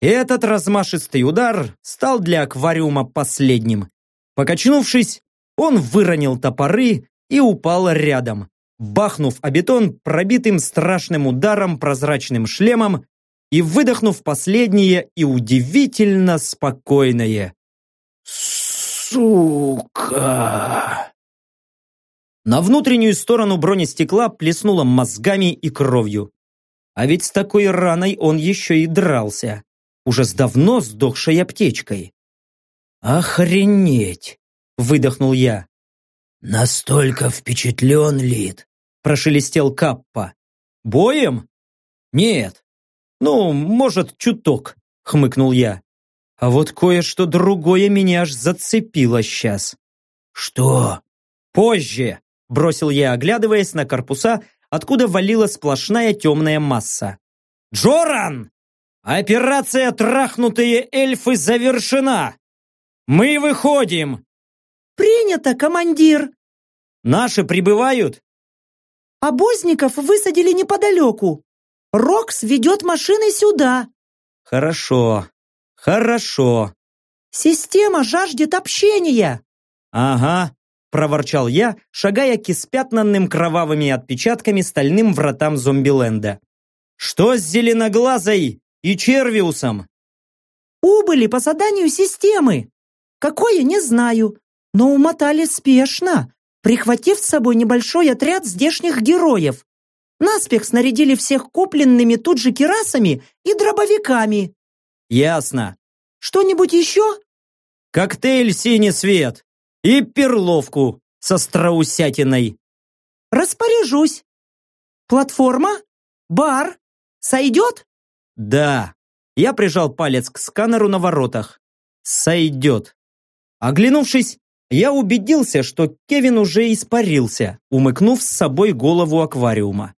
Этот размашистый удар стал для аквариума последним. Покачнувшись, он выронил топоры и упал рядом, бахнув о бетон пробитым страшным ударом прозрачным шлемом и выдохнув последнее и удивительно спокойное. «Сука!» На внутреннюю сторону бронестекла плеснуло мозгами и кровью. А ведь с такой раной он еще и дрался, уже с давно сдохшей аптечкой. «Охренеть!» – выдохнул я. «Настолько впечатлен, Лид!» – прошелестел Каппа. «Боем? Нет, «Ну, может, чуток», — хмыкнул я. «А вот кое-что другое меня аж зацепило сейчас». «Что?» «Позже!» – бросил я, оглядываясь на корпуса, откуда валила сплошная темная масса. «Джоран! Операция «Трахнутые эльфы» завершена! Мы выходим!» «Принято, командир!» «Наши прибывают?» «Обозников высадили неподалеку. Рокс ведет машины сюда». «Хорошо, хорошо». «Система жаждет общения». «Ага», – проворчал я, шагая к испятнанным кровавыми отпечатками стальным вратам зомбиленда. «Что с Зеленоглазой и Червиусом?» «Убыли по заданию системы. Какое, не знаю, но умотали спешно, прихватив с собой небольшой отряд здешних героев. Наспех снарядили всех купленными тут же кирасами и дробовиками». «Ясно. Что-нибудь еще?» «Коктейль «Синий свет» и перловку со страусятиной». «Распоряжусь. Платформа? Бар? Сойдет?» «Да». Я прижал палец к сканеру на воротах. «Сойдет». Оглянувшись, я убедился, что Кевин уже испарился, умыкнув с собой голову аквариума.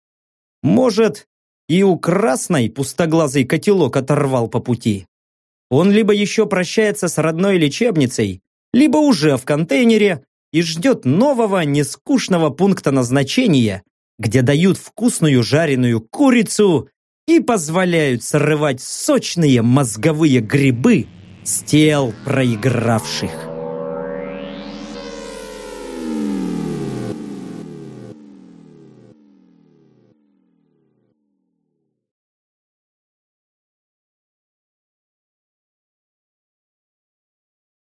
Может, и у красной пустоглазый котелок оторвал по пути. Он либо еще прощается с родной лечебницей, либо уже в контейнере и ждет нового нескучного пункта назначения, где дают вкусную жареную курицу и позволяют срывать сочные мозговые грибы с тел проигравших.